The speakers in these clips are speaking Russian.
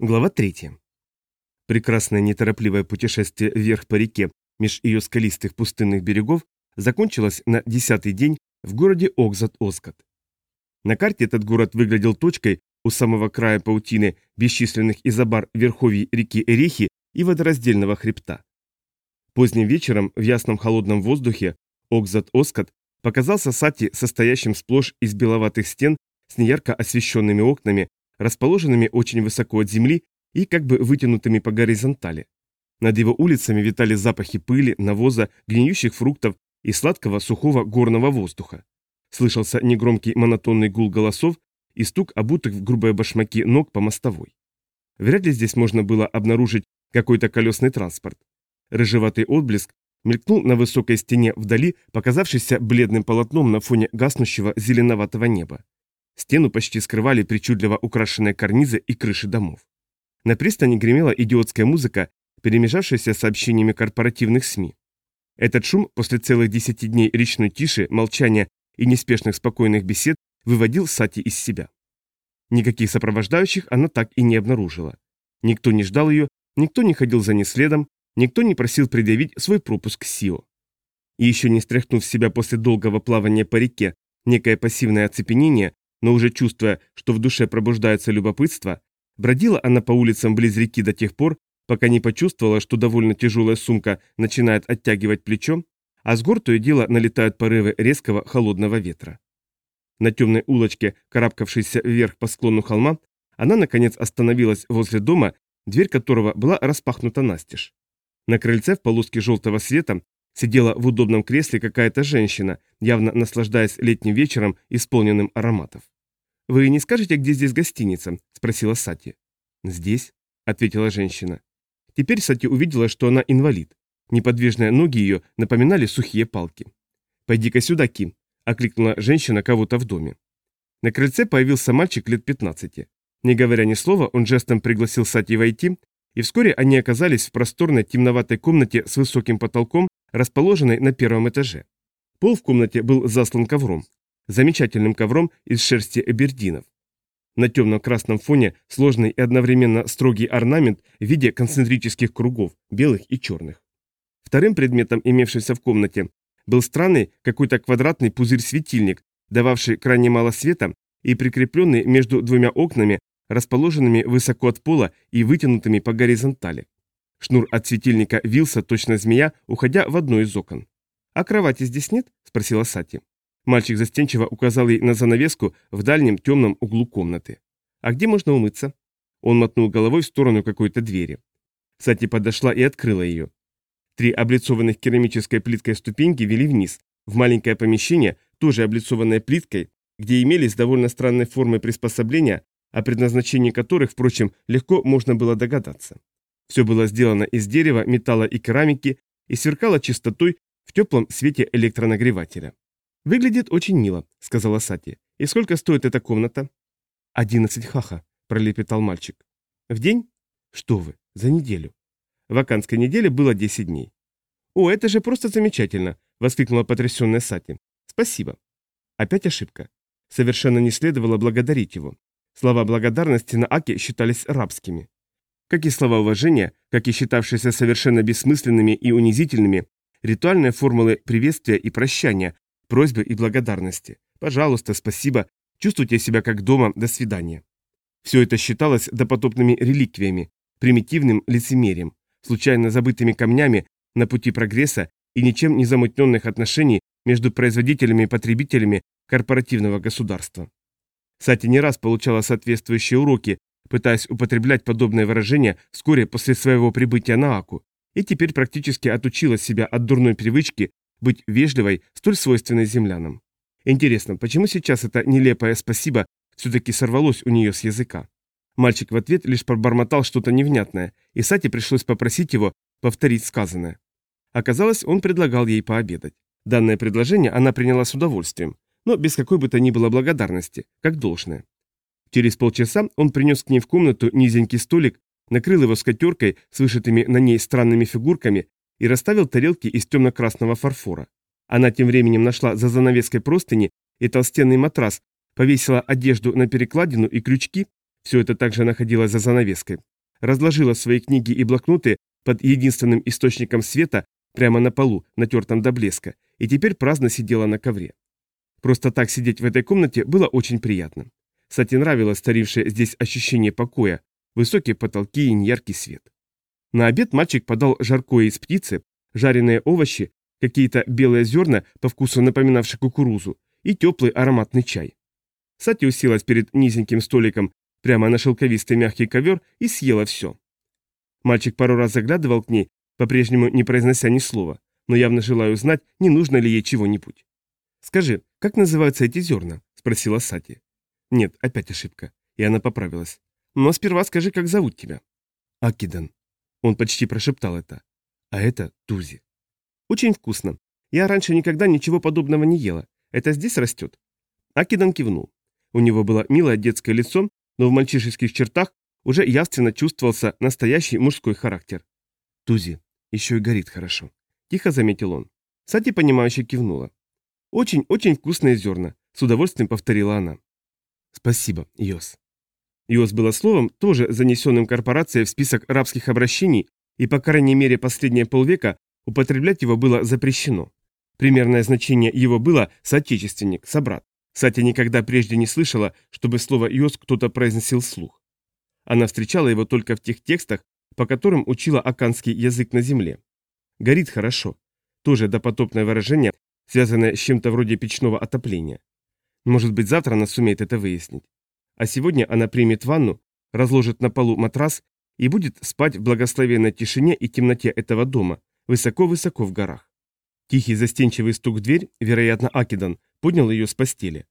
Глава 3. Прекрасное неторопливое путешествие вверх по реке меж ее скалистых пустынных берегов закончилось на десятый день в городе Окзат-Оскот. На карте этот город выглядел точкой у самого края паутины бесчисленных изобар верховий реки Эрехи и водораздельного хребта. Поздним вечером в ясном холодном воздухе Окзат-Оскот показался Сати, состоящим сплошь из беловатых стен с неярко освещенными окнами расположенными очень высоко от земли и как бы вытянутыми по горизонтали. Над его улицами витали запахи пыли, навоза, гниющих фруктов и сладкого сухого горного воздуха. Слышался негромкий монотонный гул голосов и стук обутых в грубые башмаки ног по мостовой. Вряд ли здесь можно было обнаружить какой-то колесный транспорт. Рыжеватый отблеск мелькнул на высокой стене вдали, показавшийся бледным полотном на фоне гаснущего зеленоватого неба. Стену почти скрывали причудливо украшенные карнизы и крыши домов. На пристани гремела идиотская музыка, перемежавшаяся сообщениями корпоративных СМИ. Этот шум после целых десяти дней речной тиши, молчания и неспешных спокойных бесед выводил Сати из себя. Никаких сопровождающих она так и не обнаружила. Никто не ждал ее, никто не ходил за ней следом, никто не просил предъявить свой пропуск СИО. И еще не стряхнув себя после долгого плавания по реке некое пассивное оцепенение, но уже чувствуя, что в душе пробуждается любопытство, бродила она по улицам близ реки до тех пор, пока не почувствовала, что довольно тяжелая сумка начинает оттягивать плечо, а с гор то и дело налетают порывы резкого холодного ветра. На темной улочке, карабкавшейся вверх по склону холма, она, наконец, остановилась возле дома, дверь которого была распахнута настежь. На крыльце в полоске желтого света сидела в удобном кресле какая-то женщина, явно наслаждаясь летним вечером, исполненным ароматов. «Вы не скажете, где здесь гостиница?» – спросила Сати. «Здесь», – ответила женщина. Теперь Сати увидела, что она инвалид. Неподвижные ноги ее напоминали сухие палки. «Пойди-ка сюда, Ким», – окликнула женщина кого-то в доме. На крыльце появился мальчик лет 15. Не говоря ни слова, он жестом пригласил Сати войти, и вскоре они оказались в просторной темноватой комнате с высоким потолком, расположенной на первом этаже. Пол в комнате был заслан ковром замечательным ковром из шерсти эбердинов. На темно-красном фоне сложный и одновременно строгий орнамент в виде концентрических кругов, белых и черных. Вторым предметом, имевшимся в комнате, был странный какой-то квадратный пузырь-светильник, дававший крайне мало света и прикрепленный между двумя окнами, расположенными высоко от пола и вытянутыми по горизонтали. Шнур от светильника вился, точно змея, уходя в одно из окон. «А кровати здесь нет?» – спросила Сати. Мальчик застенчиво указал ей на занавеску в дальнем темном углу комнаты. «А где можно умыться?» Он мотнул головой в сторону какой-то двери. Сати подошла и открыла ее. Три облицованных керамической плиткой ступеньки вели вниз, в маленькое помещение, тоже облицованное плиткой, где имелись довольно странной формы приспособления, о предназначении которых, впрочем, легко можно было догадаться. Все было сделано из дерева, металла и керамики и сверкало чистотой в теплом свете электронагревателя. «Выглядит очень мило», — сказала Сати. «И сколько стоит эта комната?» «Одиннадцать хаха», — пролепетал мальчик. «В день?» «Что вы, за неделю». Ваканской неделе было десять дней. «О, это же просто замечательно!» — воскликнула потрясенная Сати. «Спасибо». Опять ошибка. Совершенно не следовало благодарить его. Слова благодарности на Аке считались рабскими. Как и слова уважения, как и считавшиеся совершенно бессмысленными и унизительными, ритуальные формулы приветствия и прощания, просьбы и благодарности. Пожалуйста, спасибо, чувствуйте себя как дома, до свидания. Все это считалось допотопными реликвиями, примитивным лицемерием, случайно забытыми камнями на пути прогресса и ничем не замутненных отношений между производителями и потребителями корпоративного государства. Сати не раз получала соответствующие уроки, пытаясь употреблять подобные выражения вскоре после своего прибытия на Аку, и теперь практически отучила себя от дурной привычки быть вежливой, столь свойственной землянам. Интересно, почему сейчас это нелепое «спасибо» все-таки сорвалось у нее с языка? Мальчик в ответ лишь пробормотал что-то невнятное, и Сате пришлось попросить его повторить сказанное. Оказалось, он предлагал ей пообедать. Данное предложение она приняла с удовольствием, но без какой бы то ни было благодарности, как должное. Через полчаса он принес к ней в комнату низенький столик, накрыл его скатеркой с вышитыми на ней странными фигурками и расставил тарелки из темно-красного фарфора. Она тем временем нашла за занавеской простыни и толстенный матрас, повесила одежду на перекладину и крючки, все это также находилось за занавеской, разложила свои книги и блокноты под единственным источником света прямо на полу, натертом до блеска, и теперь праздно сидела на ковре. Просто так сидеть в этой комнате было очень приятно. Сати нравилось старившее здесь ощущение покоя, высокие потолки и неяркий свет. На обед мальчик подал жаркое из птицы, жареные овощи, какие-то белые зерна, по вкусу напоминавшие кукурузу, и теплый ароматный чай. Сати уселась перед низеньким столиком прямо на шелковистый мягкий ковер и съела все. Мальчик пару раз заглядывал к ней, по-прежнему не произнося ни слова, но явно желая узнать, не нужно ли ей чего-нибудь. «Скажи, как называются эти зерна?» – спросила Сати. «Нет, опять ошибка». И она поправилась. «Но сперва скажи, как зовут тебя?» «Акидан». Он почти прошептал это. «А это Тузи». «Очень вкусно. Я раньше никогда ничего подобного не ела. Это здесь растет?» Акидан кивнул. У него было милое детское лицо, но в мальчишеских чертах уже явственно чувствовался настоящий мужской характер. «Тузи, еще и горит хорошо», – тихо заметил он. Сати, понимающе кивнула. «Очень-очень вкусные зерна», – с удовольствием повторила она. «Спасибо, Йос». Йос было словом, тоже занесенным корпорацией в список рабских обращений, и по крайней мере последние полвека употреблять его было запрещено. Примерное значение его было «соотечественник», «собрат». Сатя никогда прежде не слышала, чтобы слово «йос» кто-то произносил вслух. Она встречала его только в тех текстах, по которым учила аканский язык на земле. «Горит хорошо» – тоже допотопное выражение, связанное с чем-то вроде печного отопления. Может быть, завтра она сумеет это выяснить. А сегодня она примет ванну, разложит на полу матрас и будет спать в благословенной тишине и темноте этого дома, высоко-высоко в горах. Тихий застенчивый стук в дверь, вероятно, Акидан, поднял ее с постели.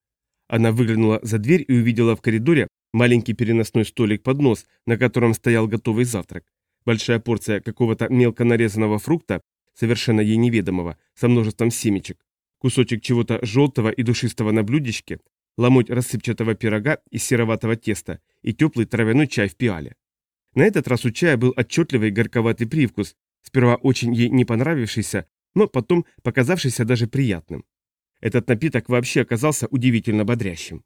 Она выглянула за дверь и увидела в коридоре маленький переносной столик-поднос, на котором стоял готовый завтрак. Большая порция какого-то мелко нарезанного фрукта, совершенно ей неведомого, со множеством семечек, кусочек чего-то желтого и душистого на блюдечке, ломоть рассыпчатого пирога из сероватого теста и теплый травяной чай в пиале. На этот раз у чая был отчетливый горьковатый привкус, сперва очень ей не понравившийся, но потом показавшийся даже приятным. Этот напиток вообще оказался удивительно бодрящим.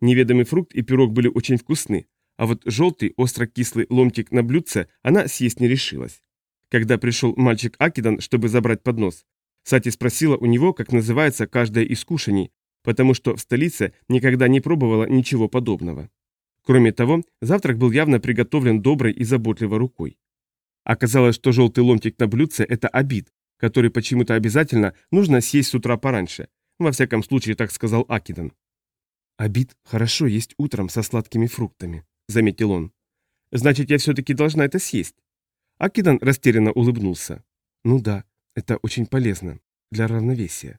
Неведомый фрукт и пирог были очень вкусны, а вот желтый, остро-кислый ломтик на блюдце она съесть не решилась. Когда пришел мальчик Акидан, чтобы забрать поднос, Сати спросила у него, как называется каждое из кушаний, потому что в столице никогда не пробовала ничего подобного. Кроме того, завтрак был явно приготовлен доброй и заботливой рукой. Оказалось, что желтый ломтик на блюдце – это обид, который почему-то обязательно нужно съесть с утра пораньше, во всяком случае, так сказал Акидан. «Обид хорошо есть утром со сладкими фруктами», — заметил он. «Значит, я все-таки должна это съесть». Акидан растерянно улыбнулся. «Ну да, это очень полезно. Для равновесия».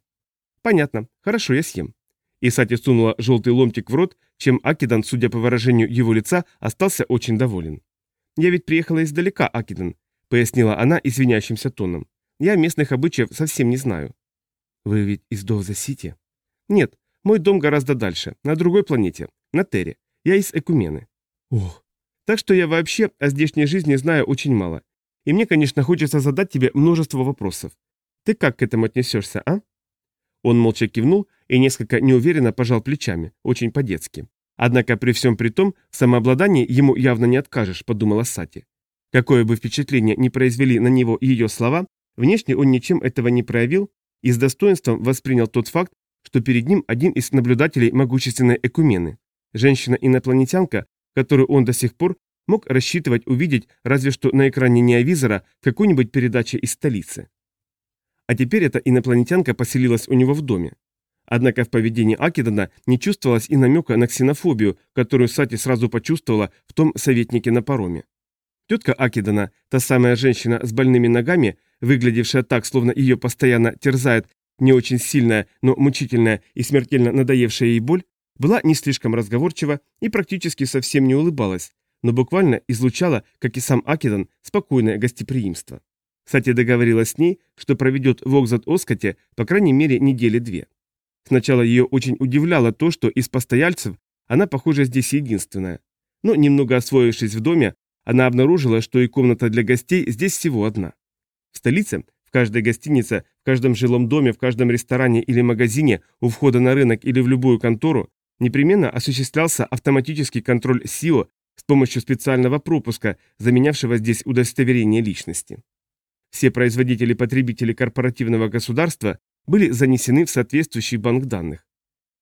«Понятно. Хорошо, я съем». И Сати сунула желтый ломтик в рот, чем Акидан, судя по выражению его лица, остался очень доволен. «Я ведь приехала издалека, Акидан», — пояснила она извиняющимся тоном. «Я местных обычаев совсем не знаю». «Вы ведь из Довза-Сити?» «Нет, мой дом гораздо дальше, на другой планете, на Терре. Я из Экумены». «Ох». «Так что я вообще о здешней жизни знаю очень мало. И мне, конечно, хочется задать тебе множество вопросов. Ты как к этому отнесешься, а?» Он молча кивнул и несколько неуверенно пожал плечами, очень по-детски. Однако при всем при том, в самообладании ему явно не откажешь, подумала Сати. Какое бы впечатление ни произвели на него ее слова, внешне он ничем этого не проявил, и с достоинством воспринял тот факт, что перед ним один из наблюдателей могущественной экумены, женщина-инопланетянка, которую он до сих пор мог рассчитывать увидеть разве что на экране неовизора какой-нибудь передаче из столицы. А теперь эта инопланетянка поселилась у него в доме. Однако в поведении Акидана не чувствовалось и намека на ксенофобию, которую Сати сразу почувствовала в том советнике на пароме. Тетка Акидана, та самая женщина с больными ногами, выглядевшая так, словно ее постоянно терзает не очень сильная, но мучительная и смертельно надоевшая ей боль, была не слишком разговорчива и практически совсем не улыбалась, но буквально излучала, как и сам Акидан, спокойное гостеприимство. Кстати, договорилась с ней, что проведет в Окзат-Оскоте по крайней мере недели две. Сначала ее очень удивляло то, что из постояльцев она, похоже, здесь единственная. Но немного освоившись в доме, она обнаружила, что и комната для гостей здесь всего одна. В столице, в каждой гостинице, в каждом жилом доме, в каждом ресторане или магазине, у входа на рынок или в любую контору непременно осуществлялся автоматический контроль СИО с помощью специального пропуска, заменявшего здесь удостоверение личности. Все производители-потребители корпоративного государства были занесены в соответствующий банк данных.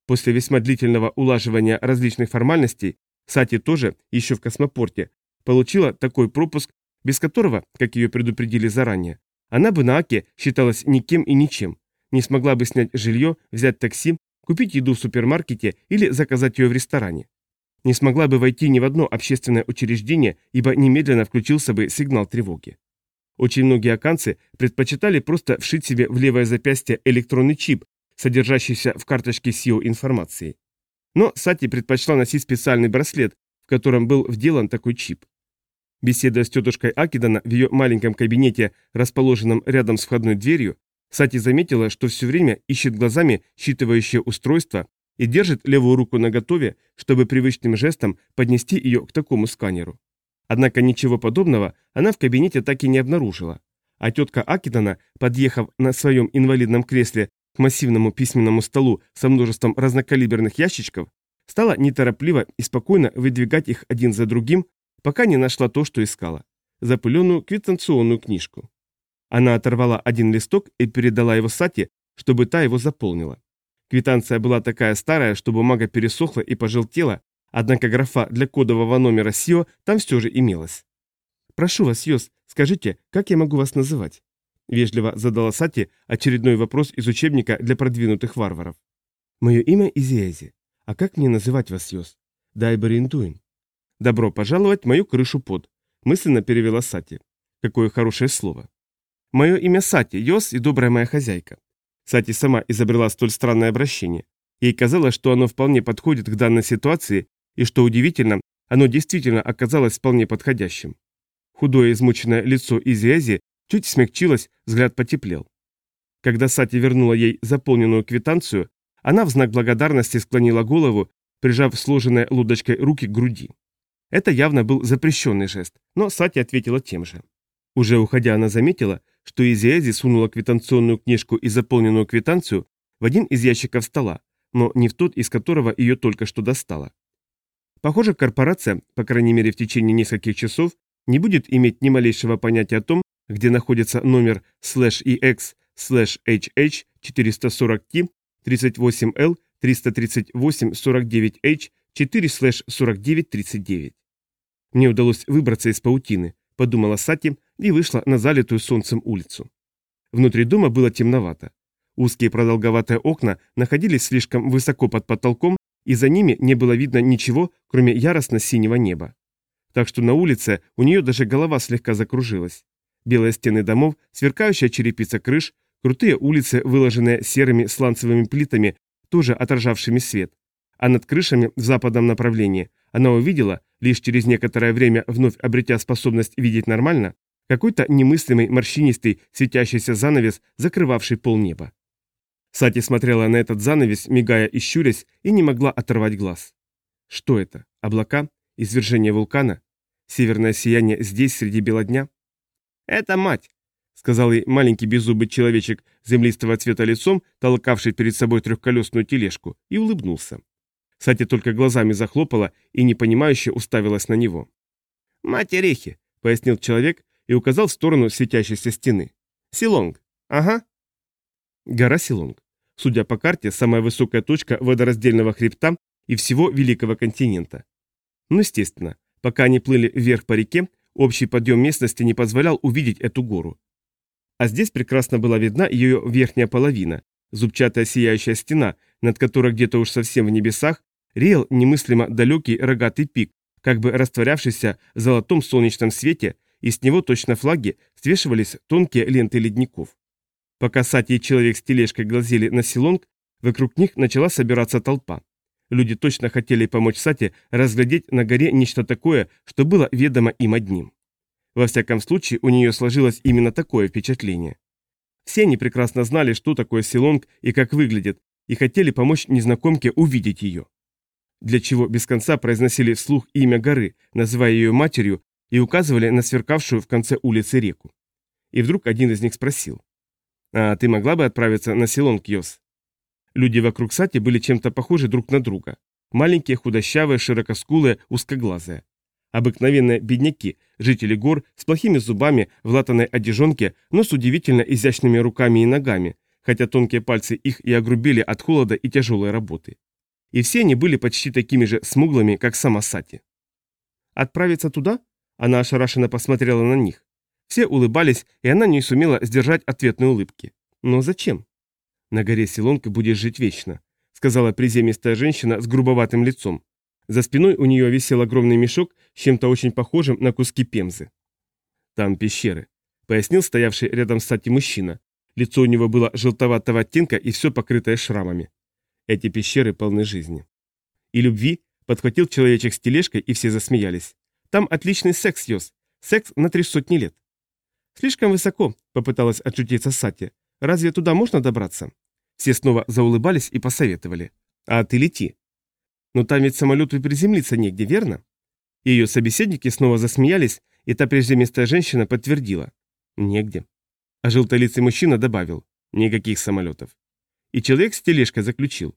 После весьма длительного улаживания различных формальностей, Сати тоже, еще в космопорте, получила такой пропуск, без которого, как ее предупредили заранее, она бы на Аке считалась никем и ничем, не смогла бы снять жилье, взять такси, купить еду в супермаркете или заказать ее в ресторане. Не смогла бы войти ни в одно общественное учреждение, ибо немедленно включился бы сигнал тревоги. Очень многие аканцы предпочитали просто вшить себе в левое запястье электронный чип, содержащийся в карточке SEO информации. Но Сати предпочла носить специальный браслет, в котором был вделан такой чип. Беседуя с тетушкой Акидана в ее маленьком кабинете, расположенном рядом с входной дверью, Сати заметила, что все время ищет глазами считывающее устройство и держит левую руку наготове, чтобы привычным жестом поднести ее к такому сканеру. Однако ничего подобного она в кабинете так и не обнаружила. А тетка Акидана, подъехав на своем инвалидном кресле к массивному письменному столу со множеством разнокалиберных ящичков, стала неторопливо и спокойно выдвигать их один за другим, пока не нашла то, что искала – запыленную квитанционную книжку. Она оторвала один листок и передала его Сати, чтобы та его заполнила. Квитанция была такая старая, что бумага пересохла и пожелтела, Однако графа для кодового номера СИО там все же имелась. «Прошу вас, Йос, скажите, как я могу вас называть?» Вежливо задала Сати очередной вопрос из учебника для продвинутых варваров. «Мое имя Изиэзи. А как мне называть вас, Йос? Дайберинтуин». «Добро пожаловать мою крышу под», — мысленно перевела Сати. Какое хорошее слово. «Мое имя Сати, Йос и добрая моя хозяйка». Сати сама изобрела столь странное обращение. Ей казалось, что оно вполне подходит к данной ситуации и, что удивительно, оно действительно оказалось вполне подходящим. Худое измученное лицо Изиэзи чуть смягчилось, взгляд потеплел. Когда Сати вернула ей заполненную квитанцию, она в знак благодарности склонила голову, прижав сложенной лодочкой руки к груди. Это явно был запрещенный жест, но Сати ответила тем же. Уже уходя, она заметила, что Изиэзи сунула квитанционную книжку и заполненную квитанцию в один из ящиков стола, но не в тот, из которого ее только что достала. Похоже, корпорация, по крайней мере в течение нескольких часов, не будет иметь ни малейшего понятия о том, где находится номер slash EX slash HH 440T 38L 338 49H 4 slash 4939. Мне удалось выбраться из паутины, подумала Сати и вышла на залитую солнцем улицу. Внутри дома было темновато. Узкие продолговатые окна находились слишком высоко под потолком, и за ними не было видно ничего, кроме яростно-синего неба. Так что на улице у нее даже голова слегка закружилась. Белые стены домов, сверкающая черепица крыш, крутые улицы, выложенные серыми сланцевыми плитами, тоже отражавшими свет. А над крышами в западном направлении она увидела, лишь через некоторое время вновь обретя способность видеть нормально, какой-то немыслимый морщинистый светящийся занавес, закрывавший полнеба. Сати смотрела на этот занавес, мигая и щурясь, и не могла оторвать глаз. Что это? Облака? Извержение вулкана? Северное сияние здесь, среди бела дня? «Это мать!» — сказал ей маленький беззубый человечек землистого цвета лицом, толкавший перед собой трехколесную тележку, и улыбнулся. Сати только глазами захлопала и непонимающе уставилась на него. «Мать Орехи!» — пояснил человек и указал в сторону светящейся стены. «Силонг. Ага, Гора Силонг. Судя по карте, самая высокая точка водораздельного хребта и всего Великого континента. Ну, естественно, пока они плыли вверх по реке, общий подъем местности не позволял увидеть эту гору. А здесь прекрасно была видна ее верхняя половина, зубчатая сияющая стена, над которой где-то уж совсем в небесах реял немыслимо далекий рогатый пик, как бы растворявшийся в золотом солнечном свете, и с него точно флаги свешивались тонкие ленты ледников. Пока Сати и человек с тележкой глазели на Силонг, вокруг них начала собираться толпа. Люди точно хотели помочь Сати разглядеть на горе нечто такое, что было ведомо им одним. Во всяком случае, у нее сложилось именно такое впечатление. Все они прекрасно знали, что такое Силонг и как выглядит, и хотели помочь незнакомке увидеть ее. Для чего без конца произносили вслух имя горы, называя ее матерью, и указывали на сверкавшую в конце улицы реку. И вдруг один из них спросил. А ты могла бы отправиться на Силон, Кьос? Люди вокруг Сати были чем-то похожи друг на друга. Маленькие, худощавые, широкоскулые, узкоглазые. Обыкновенные бедняки, жители гор, с плохими зубами, в латаной одежонке, но с удивительно изящными руками и ногами, хотя тонкие пальцы их и огрубели от холода и тяжелой работы. И все они были почти такими же смуглыми, как сама Сати. «Отправиться туда?» Она ошарашенно посмотрела на них. Все улыбались, и она не сумела сдержать ответной улыбки. «Но зачем?» «На горе Силонка будешь жить вечно», сказала приземистая женщина с грубоватым лицом. За спиной у нее висел огромный мешок с чем-то очень похожим на куски пемзы. «Там пещеры», — пояснил стоявший рядом с Сати мужчина. Лицо у него было желтоватого оттенка и все покрытое шрамами. Эти пещеры полны жизни. И любви подхватил человечек с тележкой, и все засмеялись. Там отличный секс, Йос. Секс на три сотни лет. Слишком высоко, попыталась отшутиться Сати. Разве туда можно добраться? Все снова заулыбались и посоветовали. А ты лети. Но там ведь самолету приземлиться негде, верно? Ее собеседники снова засмеялись, и та прижимистая женщина подтвердила. Негде. А желтолицый мужчина добавил. Никаких самолетов. И человек с тележкой заключил.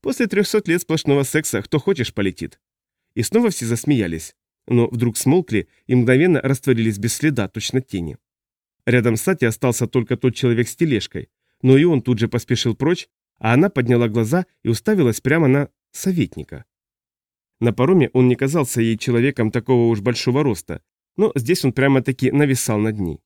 После трехсот лет сплошного секса кто хочешь полетит. И снова все засмеялись, но вдруг смолкли и мгновенно растворились без следа, точно тени. Рядом с Сати остался только тот человек с тележкой, но и он тут же поспешил прочь, а она подняла глаза и уставилась прямо на советника. На пароме он не казался ей человеком такого уж большого роста, но здесь он прямо-таки нависал над ней.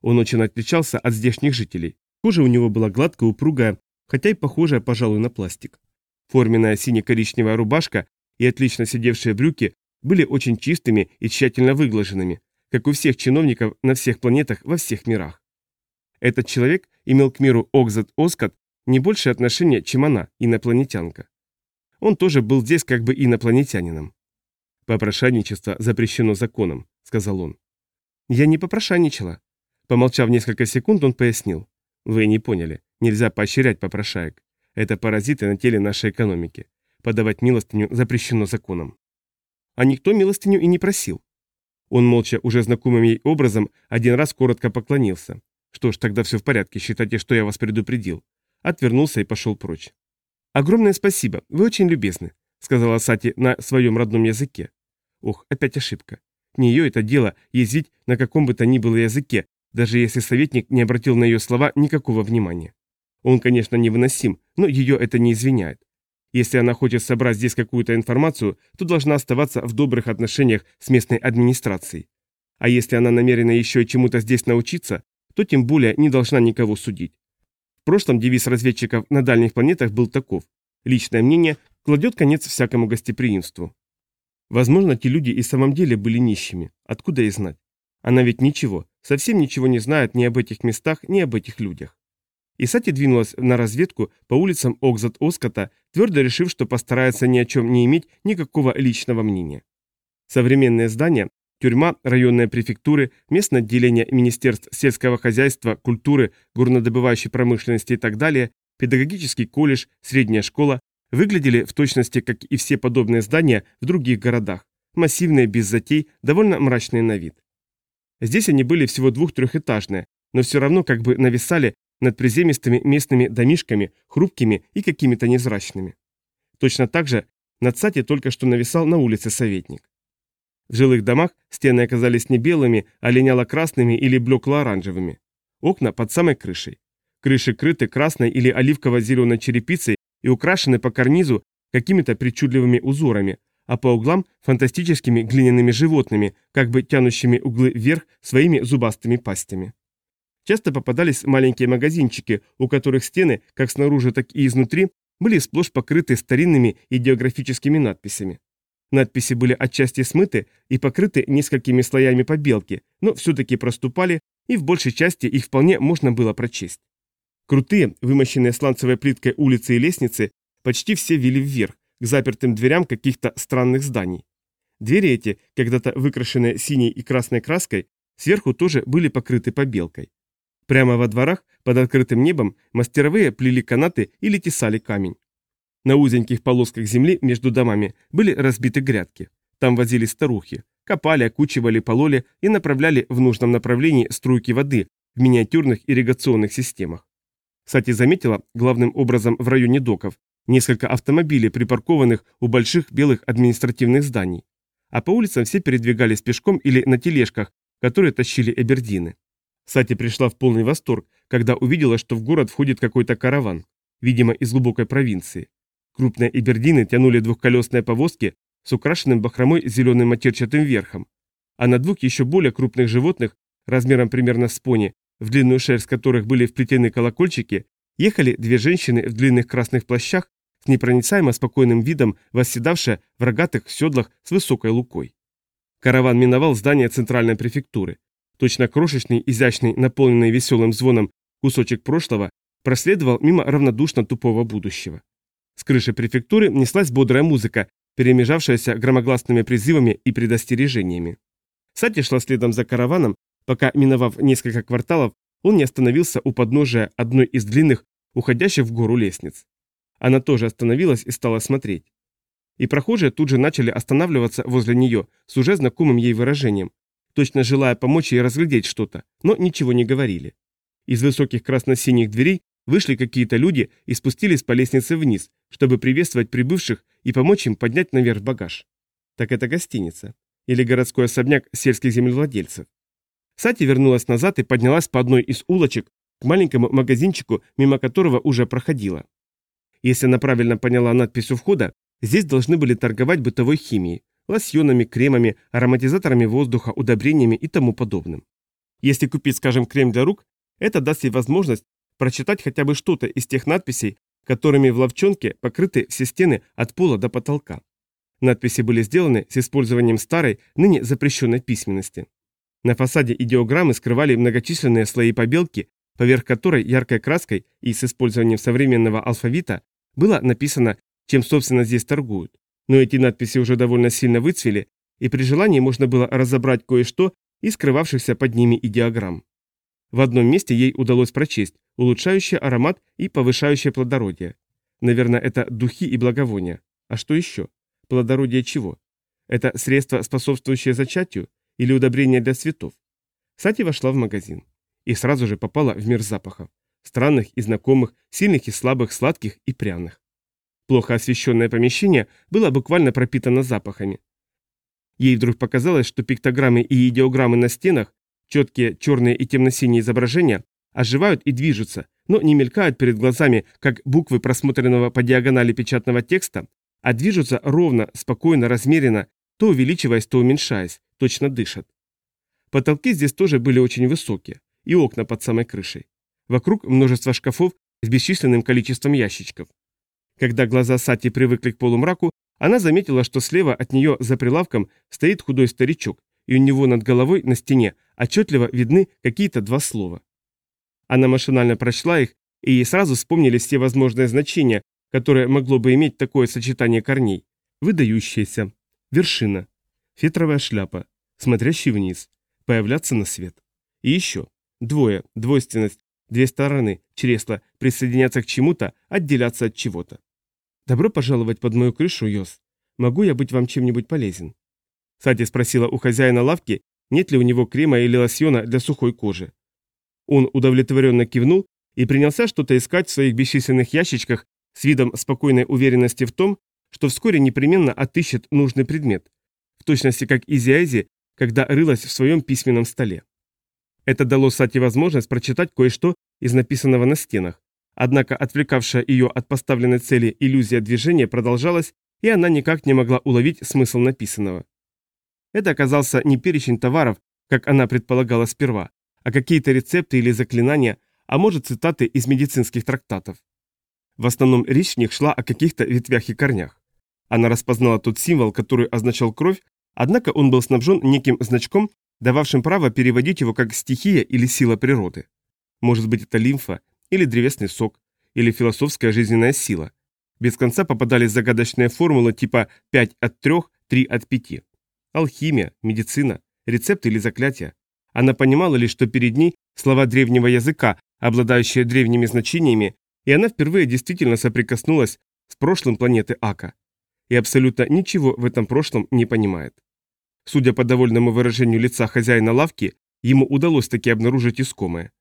Он очень отличался от здешних жителей. Кожа у него была гладкая, упругая, хотя и похожая, пожалуй, на пластик. Форменная сине-коричневая рубашка и отлично сидевшие брюки были очень чистыми и тщательно выглаженными, как у всех чиновников на всех планетах во всех мирах. Этот человек имел к миру Окзат Оскат не большее отношение, чем она, инопланетянка. Он тоже был здесь как бы инопланетянином. «Попрошайничество запрещено законом», — сказал он. «Я не попрошайничала». Помолчав несколько секунд, он пояснил. «Вы не поняли. Нельзя поощрять попрошаек. Это паразиты на теле нашей экономики. Подавать милостыню запрещено законом». А никто милостыню и не просил. Он молча, уже знакомым ей образом, один раз коротко поклонился. Что ж, тогда все в порядке, считайте, что я вас предупредил. Отвернулся и пошел прочь. Огромное спасибо, вы очень любезны, сказала Сати на своем родном языке. Ох, опять ошибка. Не ее это дело ездить на каком бы то ни было языке, даже если советник не обратил на ее слова никакого внимания. Он, конечно, невыносим, но ее это не извиняет. Если она хочет собрать здесь какую-то информацию, то должна оставаться в добрых отношениях с местной администрацией. А если она намерена еще чему-то здесь научиться, то тем более не должна никого судить. В прошлом девиз разведчиков на дальних планетах был таков. Личное мнение кладет конец всякому гостеприимству. Возможно, те люди и в самом деле были нищими. Откуда и знать? Она ведь ничего, совсем ничего не знает ни об этих местах, ни об этих людях. И Сати двинулась на разведку по улицам Окзат-Оскота, твердо решив, что постарается ни о чем не иметь никакого личного мнения. Современные здания Тюрьма, районные префектуры, местное отделение Министерств сельского хозяйства, культуры, горнодобывающей промышленности и так далее, педагогический колледж, средняя школа выглядели в точности, как и все подобные здания в других городах, массивные, без затей, довольно мрачные на вид. Здесь они были всего двух-трехэтажные, но все равно как бы нависали над приземистыми местными домишками, хрупкими и какими-то невзрачными. Точно так же над Сати только что нависал на улице советник. В жилых домах стены оказались не белыми, а линяло-красными или блекло-оранжевыми. Окна под самой крышей. Крыши крыты красной или оливково-зеленой черепицей и украшены по карнизу какими-то причудливыми узорами, а по углам фантастическими глиняными животными, как бы тянущими углы вверх своими зубастыми пастями. Часто попадались маленькие магазинчики, у которых стены, как снаружи, так и изнутри, были сплошь покрыты старинными идеографическими надписями. Надписи были отчасти смыты и покрыты несколькими слоями побелки, но все-таки проступали, и в большей части их вполне можно было прочесть. Крутые, вымощенные сланцевой плиткой улицы и лестницы, почти все вели вверх, к запертым дверям каких-то странных зданий. Двери эти, когда-то выкрашенные синей и красной краской, сверху тоже были покрыты побелкой. Прямо во дворах, под открытым небом, мастеровые плели канаты или тесали камень. На узеньких полосках земли между домами были разбиты грядки. Там возились старухи. Копали, окучивали, пололи и направляли в нужном направлении струйки воды в миниатюрных ирригационных системах. Сати заметила, главным образом в районе доков, несколько автомобилей, припаркованных у больших белых административных зданий. А по улицам все передвигались пешком или на тележках, которые тащили эбердины. Сати пришла в полный восторг, когда увидела, что в город входит какой-то караван, видимо, из глубокой провинции. Крупные эбердины тянули двухколесные повозки с украшенным бахромой зеленым матерчатым верхом, а на двух еще более крупных животных, размером примерно с пони, в длинную шерсть которых были вплетены колокольчики, ехали две женщины в длинных красных плащах с непроницаемо спокойным видом, восседавшие в рогатых седлах с высокой лукой. Караван миновал здание центральной префектуры. Точно крошечный, изящный, наполненный веселым звоном кусочек прошлого проследовал мимо равнодушно тупого будущего. С крыши префектуры неслась бодрая музыка, перемежавшаяся громогласными призывами и предостережениями. Сати шла следом за караваном, пока, миновав несколько кварталов, он не остановился у подножия одной из длинных, уходящих в гору лестниц. Она тоже остановилась и стала смотреть. И прохожие тут же начали останавливаться возле нее с уже знакомым ей выражением, точно желая помочь ей разглядеть что-то, но ничего не говорили. Из высоких красно-синих дверей вышли какие-то люди и спустились по лестнице вниз, чтобы приветствовать прибывших и помочь им поднять наверх багаж. Так это гостиница. Или городской особняк сельских землевладельцев. Сати вернулась назад и поднялась по одной из улочек к маленькому магазинчику, мимо которого уже проходила. Если она правильно поняла надпись у входа, здесь должны были торговать бытовой химией, лосьонами, кремами, ароматизаторами воздуха, удобрениями и тому подобным. Если купить, скажем, крем для рук, это даст ей возможность прочитать хотя бы что-то из тех надписей, которыми в ловчонке покрыты все стены от пола до потолка. Надписи были сделаны с использованием старой, ныне запрещенной письменности. На фасаде идеограммы скрывали многочисленные слои побелки, поверх которой яркой краской и с использованием современного алфавита было написано, чем собственно здесь торгуют. Но эти надписи уже довольно сильно выцвели, и при желании можно было разобрать кое-что из скрывавшихся под ними идеограмм. В одном месте ей удалось прочесть улучшающий аромат и повышающее плодородие. Наверное, это духи и благовония. А что еще? Плодородие чего? Это средство, способствующее зачатию или удобрение для цветов? Сати вошла в магазин и сразу же попала в мир запахов. Странных и знакомых, сильных и слабых, сладких и пряных. Плохо освещенное помещение было буквально пропитано запахами. Ей вдруг показалось, что пиктограммы и идеограммы на стенах, четкие черные и темно-синие изображения, оживают и движутся, но не мелькают перед глазами, как буквы просмотренного по диагонали печатного текста, а движутся ровно, спокойно, размеренно, то увеличиваясь, то уменьшаясь, точно дышат. Потолки здесь тоже были очень высокие, и окна под самой крышей. Вокруг множество шкафов с бесчисленным количеством ящичков. Когда глаза Сати привыкли к полумраку, она заметила, что слева от нее за прилавком стоит худой старичок, и у него над головой на стене отчетливо видны какие-то два слова. Она машинально прочла их, и ей сразу вспомнились все возможные значения, которые могло бы иметь такое сочетание корней. Выдающаяся, вершина, фетровая шляпа, смотрящий вниз, появляться на свет. И еще. Двое, двойственность, две стороны, чресла, присоединяться к чему-то, отделяться от чего-то. «Добро пожаловать под мою крышу, Йос. Могу я быть вам чем-нибудь полезен?» Сати спросила у хозяина лавки, нет ли у него крема или лосьона для сухой кожи. Он удовлетворенно кивнул и принялся что-то искать в своих бесчисленных ящичках с видом спокойной уверенности в том, что вскоре непременно отыщет нужный предмет, в точности как Изи когда рылась в своем письменном столе. Это дало Сати возможность прочитать кое-что из написанного на стенах, однако отвлекавшая ее от поставленной цели иллюзия движения продолжалась, и она никак не могла уловить смысл написанного. Это оказался не перечень товаров, как она предполагала сперва, а какие-то рецепты или заклинания, а может цитаты из медицинских трактатов. В основном речь в них шла о каких-то ветвях и корнях. Она распознала тот символ, который означал кровь, однако он был снабжен неким значком, дававшим право переводить его как стихия или сила природы. Может быть это лимфа, или древесный сок, или философская жизненная сила. Без конца попадались загадочные формулы типа 5 от 3, 3 от 5. Алхимия, медицина, рецепты или заклятия. Она понимала лишь, что перед ней слова древнего языка, обладающие древними значениями, и она впервые действительно соприкоснулась с прошлым планеты Ака. И абсолютно ничего в этом прошлом не понимает. Судя по довольному выражению лица хозяина лавки, ему удалось таки обнаружить искомое.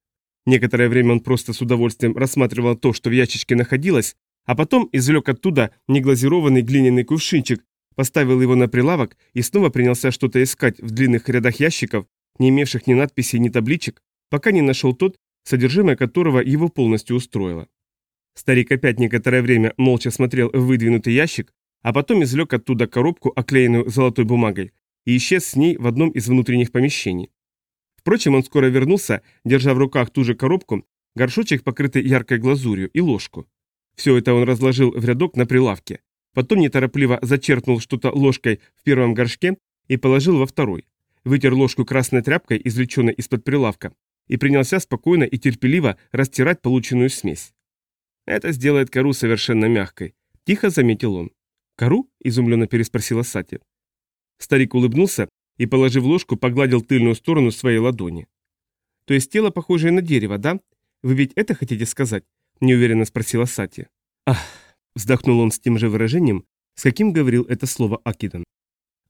Некоторое время он просто с удовольствием рассматривал то, что в ящичке находилось, А потом извлек оттуда неглазированный глиняный кувшинчик, поставил его на прилавок и снова принялся что-то искать в длинных рядах ящиков, не имевших ни надписей, ни табличек, пока не нашел тот, содержимое которого его полностью устроило. Старик опять некоторое время молча смотрел в выдвинутый ящик, а потом извлек оттуда коробку, оклеенную золотой бумагой, и исчез с ней в одном из внутренних помещений. Впрочем, он скоро вернулся, держа в руках ту же коробку, горшочек, покрытый яркой глазурью, и ложку. Все это он разложил в рядок на прилавке. Потом неторопливо зачерпнул что-то ложкой в первом горшке и положил во второй. Вытер ложку красной тряпкой, извлеченной из-под прилавка, и принялся спокойно и терпеливо растирать полученную смесь. «Это сделает кору совершенно мягкой», – тихо заметил он. «Кору?» – изумленно переспросила Сати. Старик улыбнулся и, положив ложку, погладил тыльную сторону своей ладони. «То есть тело похожее на дерево, да? Вы ведь это хотите сказать?» – неуверенно спросила Сати. «Ах!» – вздохнул он с тем же выражением, с каким говорил это слово Акидан.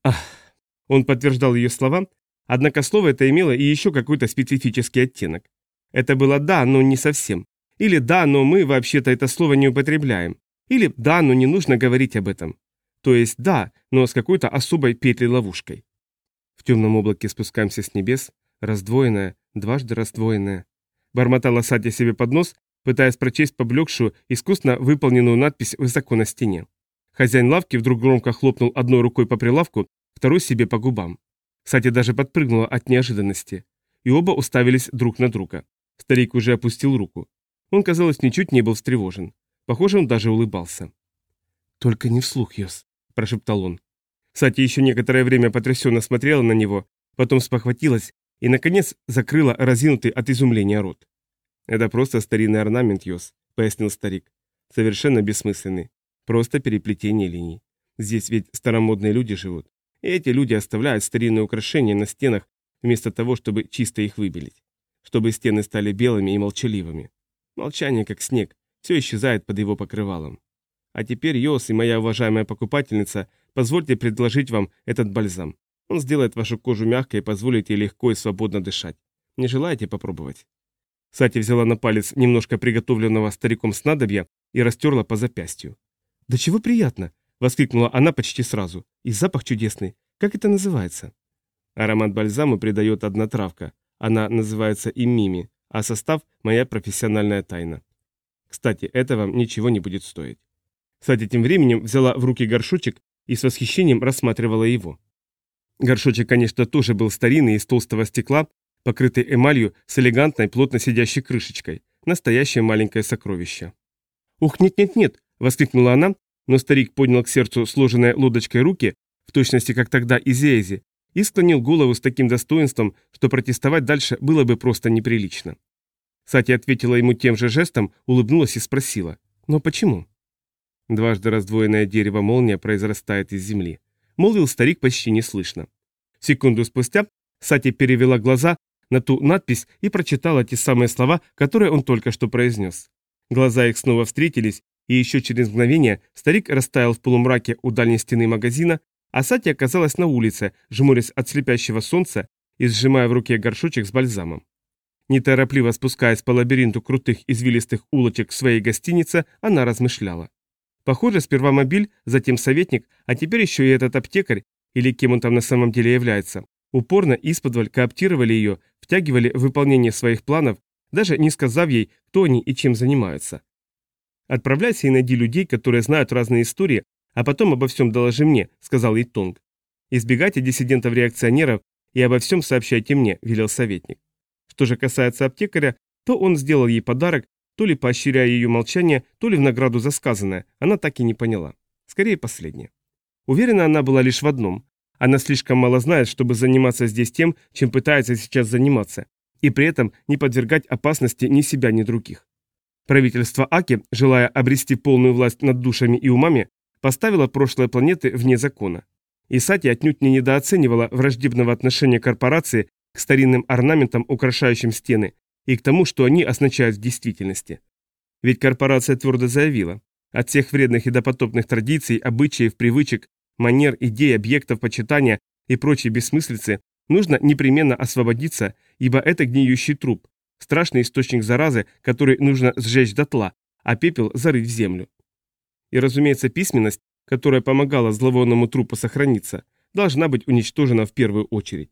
«Ах!» Он подтверждал ее слова, однако слово это имело и еще какой-то специфический оттенок. Это было «да», но не совсем. Или «да, но мы вообще-то это слово не употребляем». Или «да, но не нужно говорить об этом». То есть «да», но с какой-то особой петлей-ловушкой. В темном облаке спускаемся с небес, раздвоенное, дважды раздвоенное. Бормотала Сатя себе под нос, пытаясь прочесть поблекшую, искусно выполненную надпись высоко на стене. Хозяин лавки вдруг громко хлопнул одной рукой по прилавку, второй себе по губам. Сатя даже подпрыгнула от неожиданности. И оба уставились друг на друга. Старик уже опустил руку. Он, казалось, ничуть не был встревожен. Похоже, он даже улыбался. «Только не вслух, Йос», – прошептал он. Сати еще некоторое время потрясенно смотрела на него, потом спохватилась и, наконец, закрыла разинутый от изумления рот. «Это просто старинный орнамент, Йос», — пояснил старик. «Совершенно бессмысленный. Просто переплетение линий. Здесь ведь старомодные люди живут. И эти люди оставляют старинные украшения на стенах вместо того, чтобы чисто их выбелить. Чтобы стены стали белыми и молчаливыми. Молчание, как снег, все исчезает под его покрывалом. А теперь Йос и моя уважаемая покупательница Позвольте предложить вам этот бальзам. Он сделает вашу кожу мягкой и позволит ей легко и свободно дышать. Не желаете попробовать?» Сати взяла на палец немножко приготовленного стариком снадобья и растерла по запястью. «Да чего приятно!» — воскликнула она почти сразу. «И запах чудесный. Как это называется?» Аромат бальзаму придает одна травка. Она называется иммими, а состав – моя профессиональная тайна. Кстати, это вам ничего не будет стоить. Сати тем временем взяла в руки горшочек и с восхищением рассматривала его. Горшочек, конечно, тоже был старинный из толстого стекла, покрытый эмалью с элегантной, плотно сидящей крышечкой. Настоящее маленькое сокровище. «Ух, нет-нет-нет!» – воскликнула она, но старик поднял к сердцу сложенной лодочкой руки, в точности как тогда Изиэзи, и склонил голову с таким достоинством, что протестовать дальше было бы просто неприлично. Сати ответила ему тем же жестом, улыбнулась и спросила. «Но почему?» Дважды раздвоенное дерево молния произрастает из земли. Молвил старик почти неслышно. Секунду спустя Сати перевела глаза на ту надпись и прочитала те самые слова, которые он только что произнес. Глаза их снова встретились, и еще через мгновение старик растаял в полумраке у дальней стены магазина, а Сати оказалась на улице, жмурясь от слепящего солнца и сжимая в руке горшочек с бальзамом. Неторопливо спускаясь по лабиринту крутых извилистых улочек своей гостиницы, она размышляла. Похоже, сперва мобиль, затем советник, а теперь еще и этот аптекарь, или кем он там на самом деле является, упорно исподволь кооптировали ее, втягивали в выполнение своих планов, даже не сказав ей, кто они и чем занимаются. «Отправляйся и найди людей, которые знают разные истории, а потом обо всем доложи мне», — сказал ей Тонг. «Избегайте диссидентов-реакционеров и обо всем сообщайте мне», — велел советник. Что же касается аптекаря, то он сделал ей подарок, то ли поощряя ее молчание, то ли в награду за сказанное, она так и не поняла. Скорее последнее. Уверена она была лишь в одном. Она слишком мало знает, чтобы заниматься здесь тем, чем пытается сейчас заниматься, и при этом не подвергать опасности ни себя, ни других. Правительство Аки, желая обрести полную власть над душами и умами, поставило прошлое планеты вне закона. И Сати отнюдь не недооценивала враждебного отношения корпорации к старинным орнаментам, украшающим стены, и к тому, что они означают в действительности. Ведь корпорация твердо заявила, от всех вредных и допотопных традиций, обычаев, привычек, манер, идей, объектов почитания и прочей бессмыслицы нужно непременно освободиться, ибо это гниющий труп, страшный источник заразы, который нужно сжечь дотла, а пепел зарыть в землю. И, разумеется, письменность, которая помогала зловонному трупу сохраниться, должна быть уничтожена в первую очередь.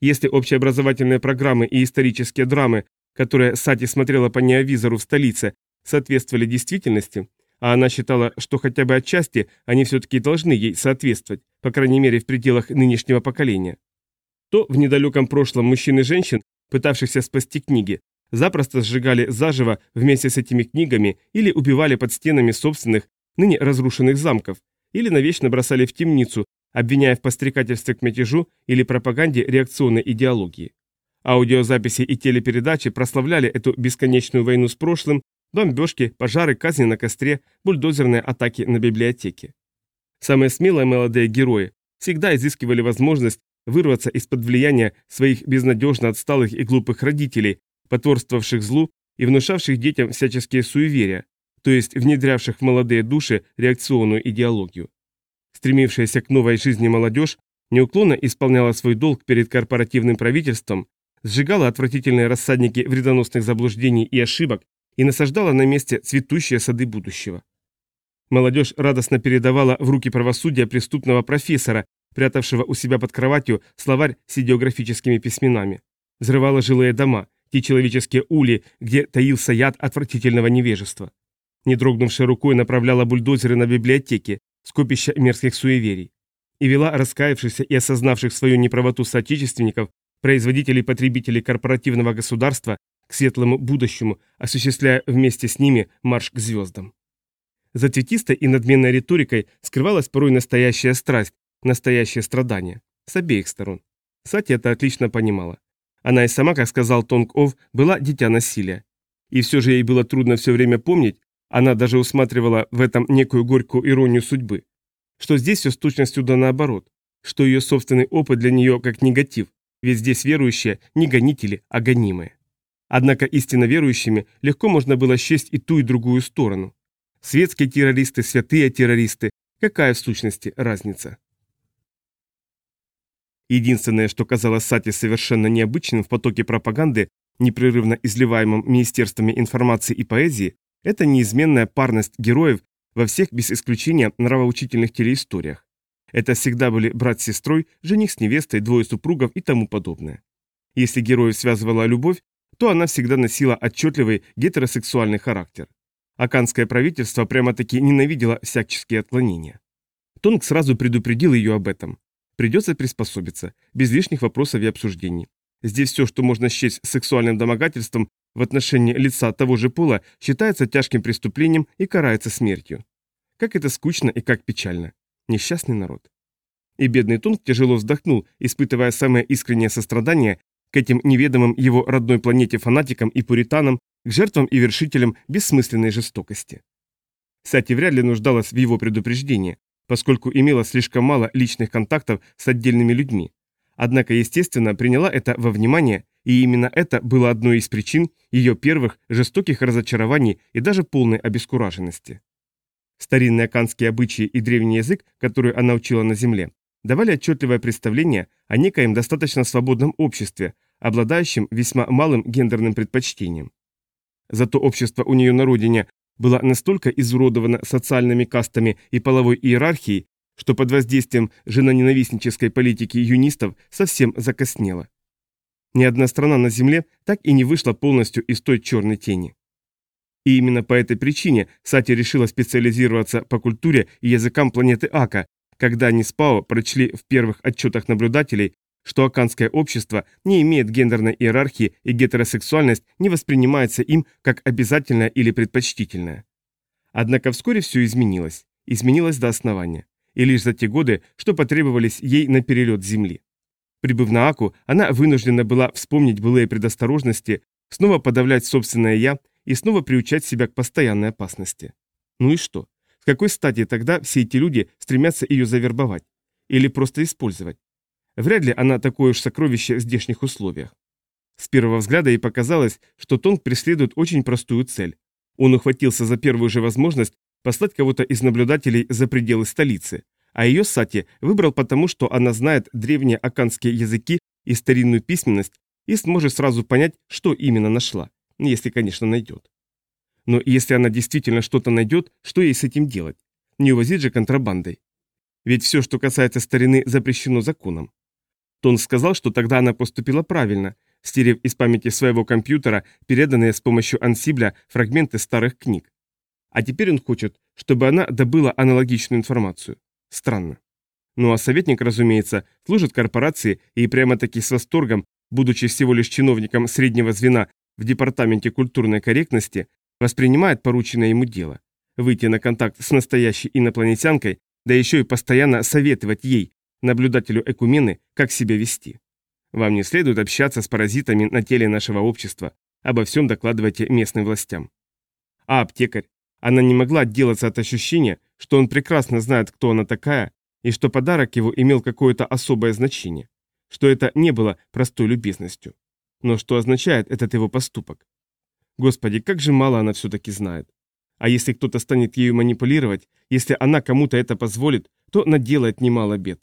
Если общеобразовательные программы и исторические драмы, которые Сати смотрела по неовизору в столице, соответствовали действительности, а она считала, что хотя бы отчасти они все-таки должны ей соответствовать, по крайней мере в пределах нынешнего поколения, то в недалеком прошлом мужчин и женщин, пытавшихся спасти книги, запросто сжигали заживо вместе с этими книгами или убивали под стенами собственных, ныне разрушенных замков, или навечно бросали в темницу, обвиняя в подстрекательстве к мятежу или пропаганде реакционной идеологии. Аудиозаписи и телепередачи прославляли эту бесконечную войну с прошлым, бомбежки, пожары, казни на костре, бульдозерные атаки на библиотеки. Самые смелые молодые герои всегда изыскивали возможность вырваться из-под влияния своих безнадежно отсталых и глупых родителей, потворствовавших злу и внушавших детям всяческие суеверия, то есть внедрявших в молодые души реакционную идеологию. Стремившаяся к новой жизни молодежь неуклонно исполняла свой долг перед корпоративным правительством, сжигала отвратительные рассадники вредоносных заблуждений и ошибок и насаждала на месте цветущие сады будущего. Молодежь радостно передавала в руки правосудия преступного профессора, прятавшего у себя под кроватью словарь с идеографическими письменами. Взрывала жилые дома, те человеческие ули, где таился яд отвратительного невежества. Не дрогнувшей рукой направляла бульдозеры на библиотеки, скопища мерзких суеверий. И вела раскаявшихся и осознавших свою неправоту соотечественников, производителей потребителей корпоративного государства к светлому будущему, осуществляя вместе с ними марш к звездам. За цветистой и надменной риторикой скрывалась порой настоящая страсть, настоящее страдание. С обеих сторон. Сати это отлично понимала. Она и сама, как сказал Тонг Ов, была дитя насилия. И все же ей было трудно все время помнить, она даже усматривала в этом некую горькую иронию судьбы. Что здесь все с точностью да наоборот. Что ее собственный опыт для нее как негатив, ведь здесь верующие не гонители, а гонимые. Однако истинно верующими легко можно было счесть и ту, и другую сторону. Светские террористы, святые террористы, какая в сущности разница? Единственное, что казалось Сати совершенно необычным в потоке пропаганды, непрерывно изливаемом министерствами информации и поэзии, это неизменная парность героев во всех без исключения нравоучительных телеисториях. Это всегда были брат с сестрой, жених с невестой, двое супругов и тому подобное. Если героев связывала любовь, то она всегда носила отчетливый гетеросексуальный характер. Аканское правительство прямо-таки ненавидело всяческие отклонения. Тонг сразу предупредил ее об этом. Придется приспособиться, без лишних вопросов и обсуждений. Здесь все, что можно счесть сексуальным домогательством, в отношении лица того же пола считается тяжким преступлением и карается смертью. Как это скучно и как печально. Несчастный народ. И бедный Тунг тяжело вздохнул, испытывая самое искреннее сострадание к этим неведомым его родной планете фанатикам и пуританам, к жертвам и вершителям бессмысленной жестокости. Сати вряд ли нуждалась в его предупреждении, поскольку имела слишком мало личных контактов с отдельными людьми. Однако, естественно, приняла это во внимание и именно это было одной из причин ее первых жестоких разочарований и даже полной обескураженности. Старинные аканские обычаи и древний язык, который она учила на земле, давали отчетливое представление о некоем достаточно свободном обществе, обладающем весьма малым гендерным предпочтением. Зато общество у нее на родине было настолько изуродовано социальными кастами и половой иерархией, что под воздействием женоненавистнической политики юнистов совсем закоснело. Ни одна страна на Земле так и не вышла полностью из той черной тени. И именно по этой причине Сати решила специализироваться по культуре и языкам планеты Ака, когда они с Пао прочли в первых отчетах наблюдателей, что аканское общество не имеет гендерной иерархии и гетеросексуальность не воспринимается им как обязательная или предпочтительная. Однако вскоре все изменилось, изменилось до основания, и лишь за те годы, что потребовались ей на перелет Земли. Прибыв на Аку, она вынуждена была вспомнить былые предосторожности, снова подавлять собственное «я» и снова приучать себя к постоянной опасности. Ну и что? С какой стати тогда все эти люди стремятся ее завербовать? Или просто использовать? Вряд ли она такое уж сокровище в здешних условиях. С первого взгляда ей показалось, что Тонг преследует очень простую цель. Он ухватился за первую же возможность послать кого-то из наблюдателей за пределы столицы, а ее Сати выбрал потому, что она знает древние аканские языки и старинную письменность и сможет сразу понять, что именно нашла, если, конечно, найдет. Но если она действительно что-то найдет, что ей с этим делать? Не увозить же контрабандой. Ведь все, что касается старины, запрещено законом. Тон сказал, что тогда она поступила правильно, стерев из памяти своего компьютера переданные с помощью ансибля фрагменты старых книг. А теперь он хочет, чтобы она добыла аналогичную информацию. Странно. Ну а советник, разумеется, служит корпорации и прямо-таки с восторгом, будучи всего лишь чиновником среднего звена в Департаменте культурной корректности, воспринимает порученное ему дело. Выйти на контакт с настоящей инопланетянкой, да еще и постоянно советовать ей, наблюдателю Экумены, как себя вести. Вам не следует общаться с паразитами на теле нашего общества, обо всем докладывайте местным властям. А аптекарь? Она не могла отделаться от ощущения, что он прекрасно знает, кто она такая, и что подарок его имел какое-то особое значение, что это не было простой любезностью. Но что означает этот его поступок? Господи, как же мало она все-таки знает. А если кто-то станет ею манипулировать, если она кому-то это позволит, то наделает немало бед.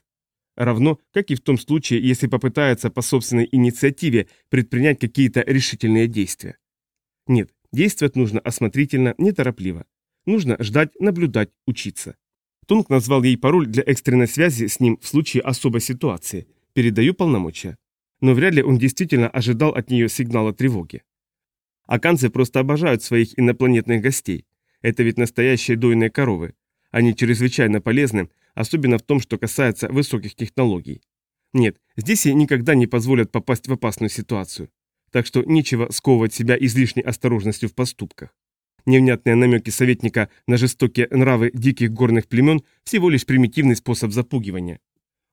Равно, как и в том случае, если попытается по собственной инициативе предпринять какие-то решительные действия. Нет, действовать нужно осмотрительно, неторопливо. Нужно ждать, наблюдать, учиться. Тунг назвал ей пароль для экстренной связи с ним в случае особой ситуации. Передаю полномочия. Но вряд ли он действительно ожидал от нее сигнала тревоги. Аканцы просто обожают своих инопланетных гостей. Это ведь настоящие дойные коровы. Они чрезвычайно полезны, особенно в том, что касается высоких технологий. Нет, здесь ей никогда не позволят попасть в опасную ситуацию. Так что нечего сковывать себя излишней осторожностью в поступках. Невнятные намеки советника на жестокие нравы диких горных племен всего лишь примитивный способ запугивания.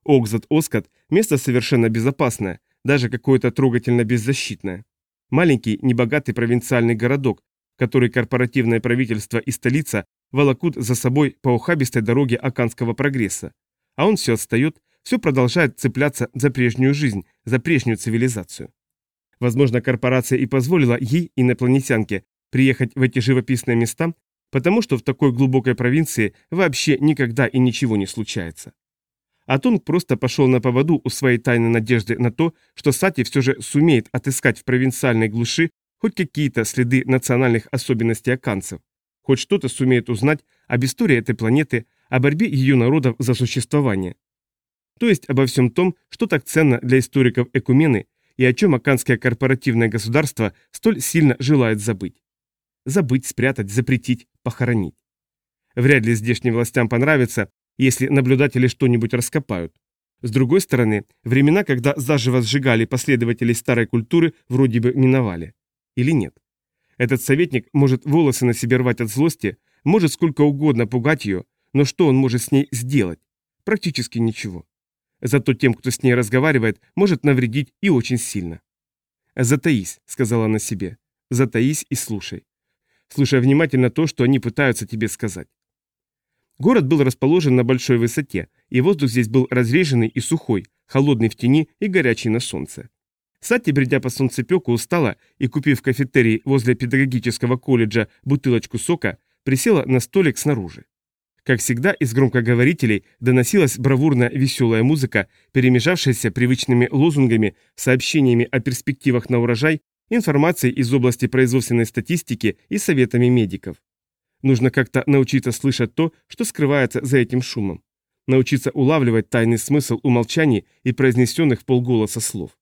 Окзат-Оскат – место совершенно безопасное, даже какое-то трогательно беззащитное. Маленький, небогатый провинциальный городок, который корпоративное правительство и столица волокут за собой по ухабистой дороге Аканского прогресса. А он все отстает, все продолжает цепляться за прежнюю жизнь, за прежнюю цивилизацию. Возможно, корпорация и позволила ей, инопланетянке, приехать в эти живописные места, потому что в такой глубокой провинции вообще никогда и ничего не случается. А Тунг просто пошел на поводу у своей тайной надежды на то, что Сати все же сумеет отыскать в провинциальной глуши хоть какие-то следы национальных особенностей аканцев, хоть что-то сумеет узнать об истории этой планеты, о борьбе ее народов за существование. То есть обо всем том, что так ценно для историков Экумены и о чем аканское корпоративное государство столь сильно желает забыть. Забыть, спрятать, запретить, похоронить. Вряд ли здешним властям понравится, если наблюдатели что-нибудь раскопают. С другой стороны, времена, когда заживо сжигали последователей старой культуры, вроде бы миновали. Или нет? Этот советник может волосы на себе рвать от злости, может сколько угодно пугать ее, но что он может с ней сделать? Практически ничего. Зато тем, кто с ней разговаривает, может навредить и очень сильно. «Затаись», — сказала она себе. «Затаись и слушай. Слушай внимательно то, что они пытаются тебе сказать». Город был расположен на большой высоте, и воздух здесь был разреженный и сухой, холодный в тени и горячий на солнце. Сати, бредя по солнцепеку, устала и, купив в кафетерии возле педагогического колледжа бутылочку сока, присела на столик снаружи. Как всегда, из громкоговорителей доносилась бравурная веселая музыка, перемежавшаяся привычными лозунгами, сообщениями о перспективах на урожай, информацией из области производственной статистики и советами медиков. Нужно как-то научиться слышать то, что скрывается за этим шумом. Научиться улавливать тайный смысл умолчаний и произнесенных в полголоса слов.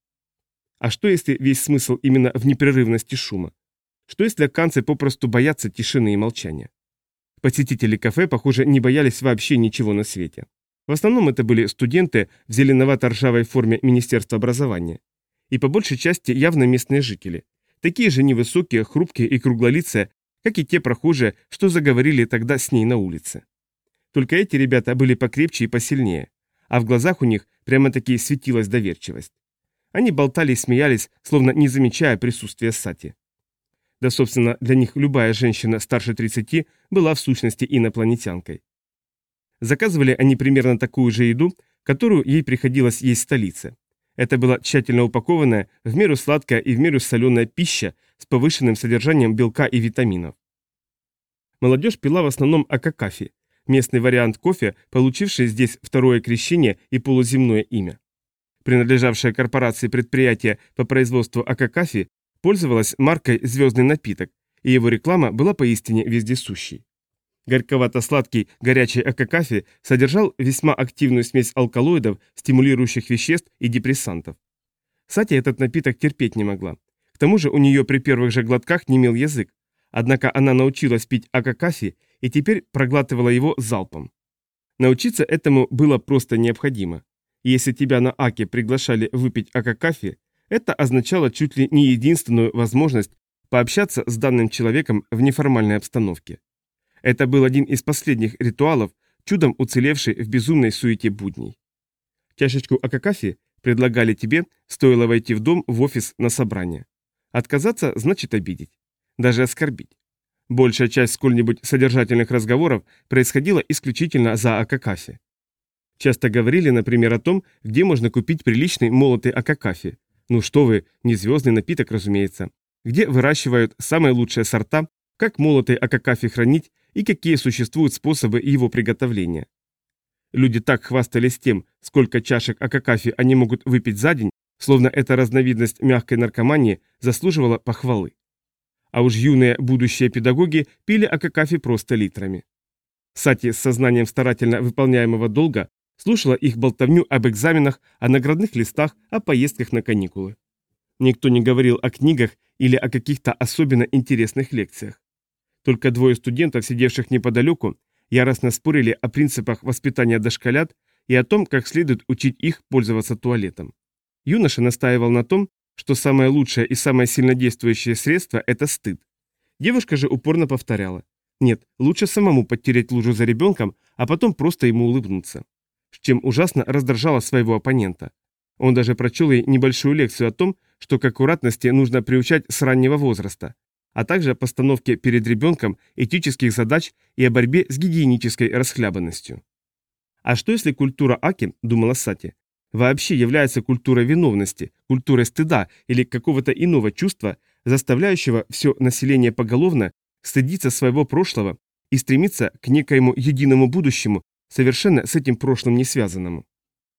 А что если весь смысл именно в непрерывности шума? Что если акканцы попросту боятся тишины и молчания? Посетители кафе, похоже, не боялись вообще ничего на свете. В основном это были студенты в зеленовато-ржавой форме Министерства образования. И по большей части явно местные жители. Такие же невысокие, хрупкие и круглолицые, как и те прохожие, что заговорили тогда с ней на улице. Только эти ребята были покрепче и посильнее, а в глазах у них прямо-таки светилась доверчивость. Они болтали и смеялись, словно не замечая присутствия Сати. Да, собственно, для них любая женщина старше 30 была в сущности инопланетянкой. Заказывали они примерно такую же еду, которую ей приходилось есть в столице. Это была тщательно упакованная, в меру сладкая и в меру соленая пища с повышенным содержанием белка и витаминов. Молодежь пила в основном акакафи, местный вариант кофе, получивший здесь второе крещение и полуземное имя. Принадлежавшее корпорации предприятие по производству акакафи пользовалась маркой «Звездный напиток», и его реклама была поистине вездесущей. Горьковато-сладкий горячий акакафе содержал весьма активную смесь алкалоидов, стимулирующих веществ и депрессантов. Сати этот напиток терпеть не могла. К тому же у нее при первых же глотках немел язык, однако она научилась пить акакафе и теперь проглатывала его залпом. Научиться этому было просто необходимо. Если тебя на Аке приглашали выпить акакафе, это означало чуть ли не единственную возможность пообщаться с данным человеком в неформальной обстановке. Это был один из последних ритуалов, чудом уцелевший в безумной суете будней. Чашечку акакафи предлагали тебе, стоило войти в дом, в офис, на собрание. Отказаться значит обидеть. Даже оскорбить. Большая часть сколь-нибудь содержательных разговоров происходила исключительно за акакафе. Часто говорили, например, о том, где можно купить приличный молотый акакафе. Ну что вы, не звездный напиток, разумеется. Где выращивают самые лучшие сорта, как молотый акакафе хранить и какие существуют способы его приготовления. Люди так хвастались тем, сколько чашек акакафи они могут выпить за день, словно эта разновидность мягкой наркомании заслуживала похвалы. А уж юные будущие педагоги пили акакафи просто литрами. Сати с сознанием старательно выполняемого долга слушала их болтовню об экзаменах, о наградных листах, о поездках на каникулы. Никто не говорил о книгах или о каких-то особенно интересных лекциях. Только двое студентов, сидевших неподалеку, яростно спорили о принципах воспитания дошколят и о том, как следует учить их пользоваться туалетом. Юноша настаивал на том, что самое лучшее и самое сильнодействующее средство – это стыд. Девушка же упорно повторяла. Нет, лучше самому подтереть лужу за ребенком, а потом просто ему улыбнуться. С чем ужасно раздражала своего оппонента. Он даже прочел ей небольшую лекцию о том, что к аккуратности нужно приучать с раннего возраста, а также постановке перед ребенком этических задач и о борьбе с гигиенической расхлябанностью. А что если культура Аки, думала Сати, вообще является культурой виновности, культурой стыда или какого-то иного чувства, заставляющего все население поголовно стыдиться своего прошлого и стремиться к некоему единому будущему, совершенно с этим прошлым не связанному.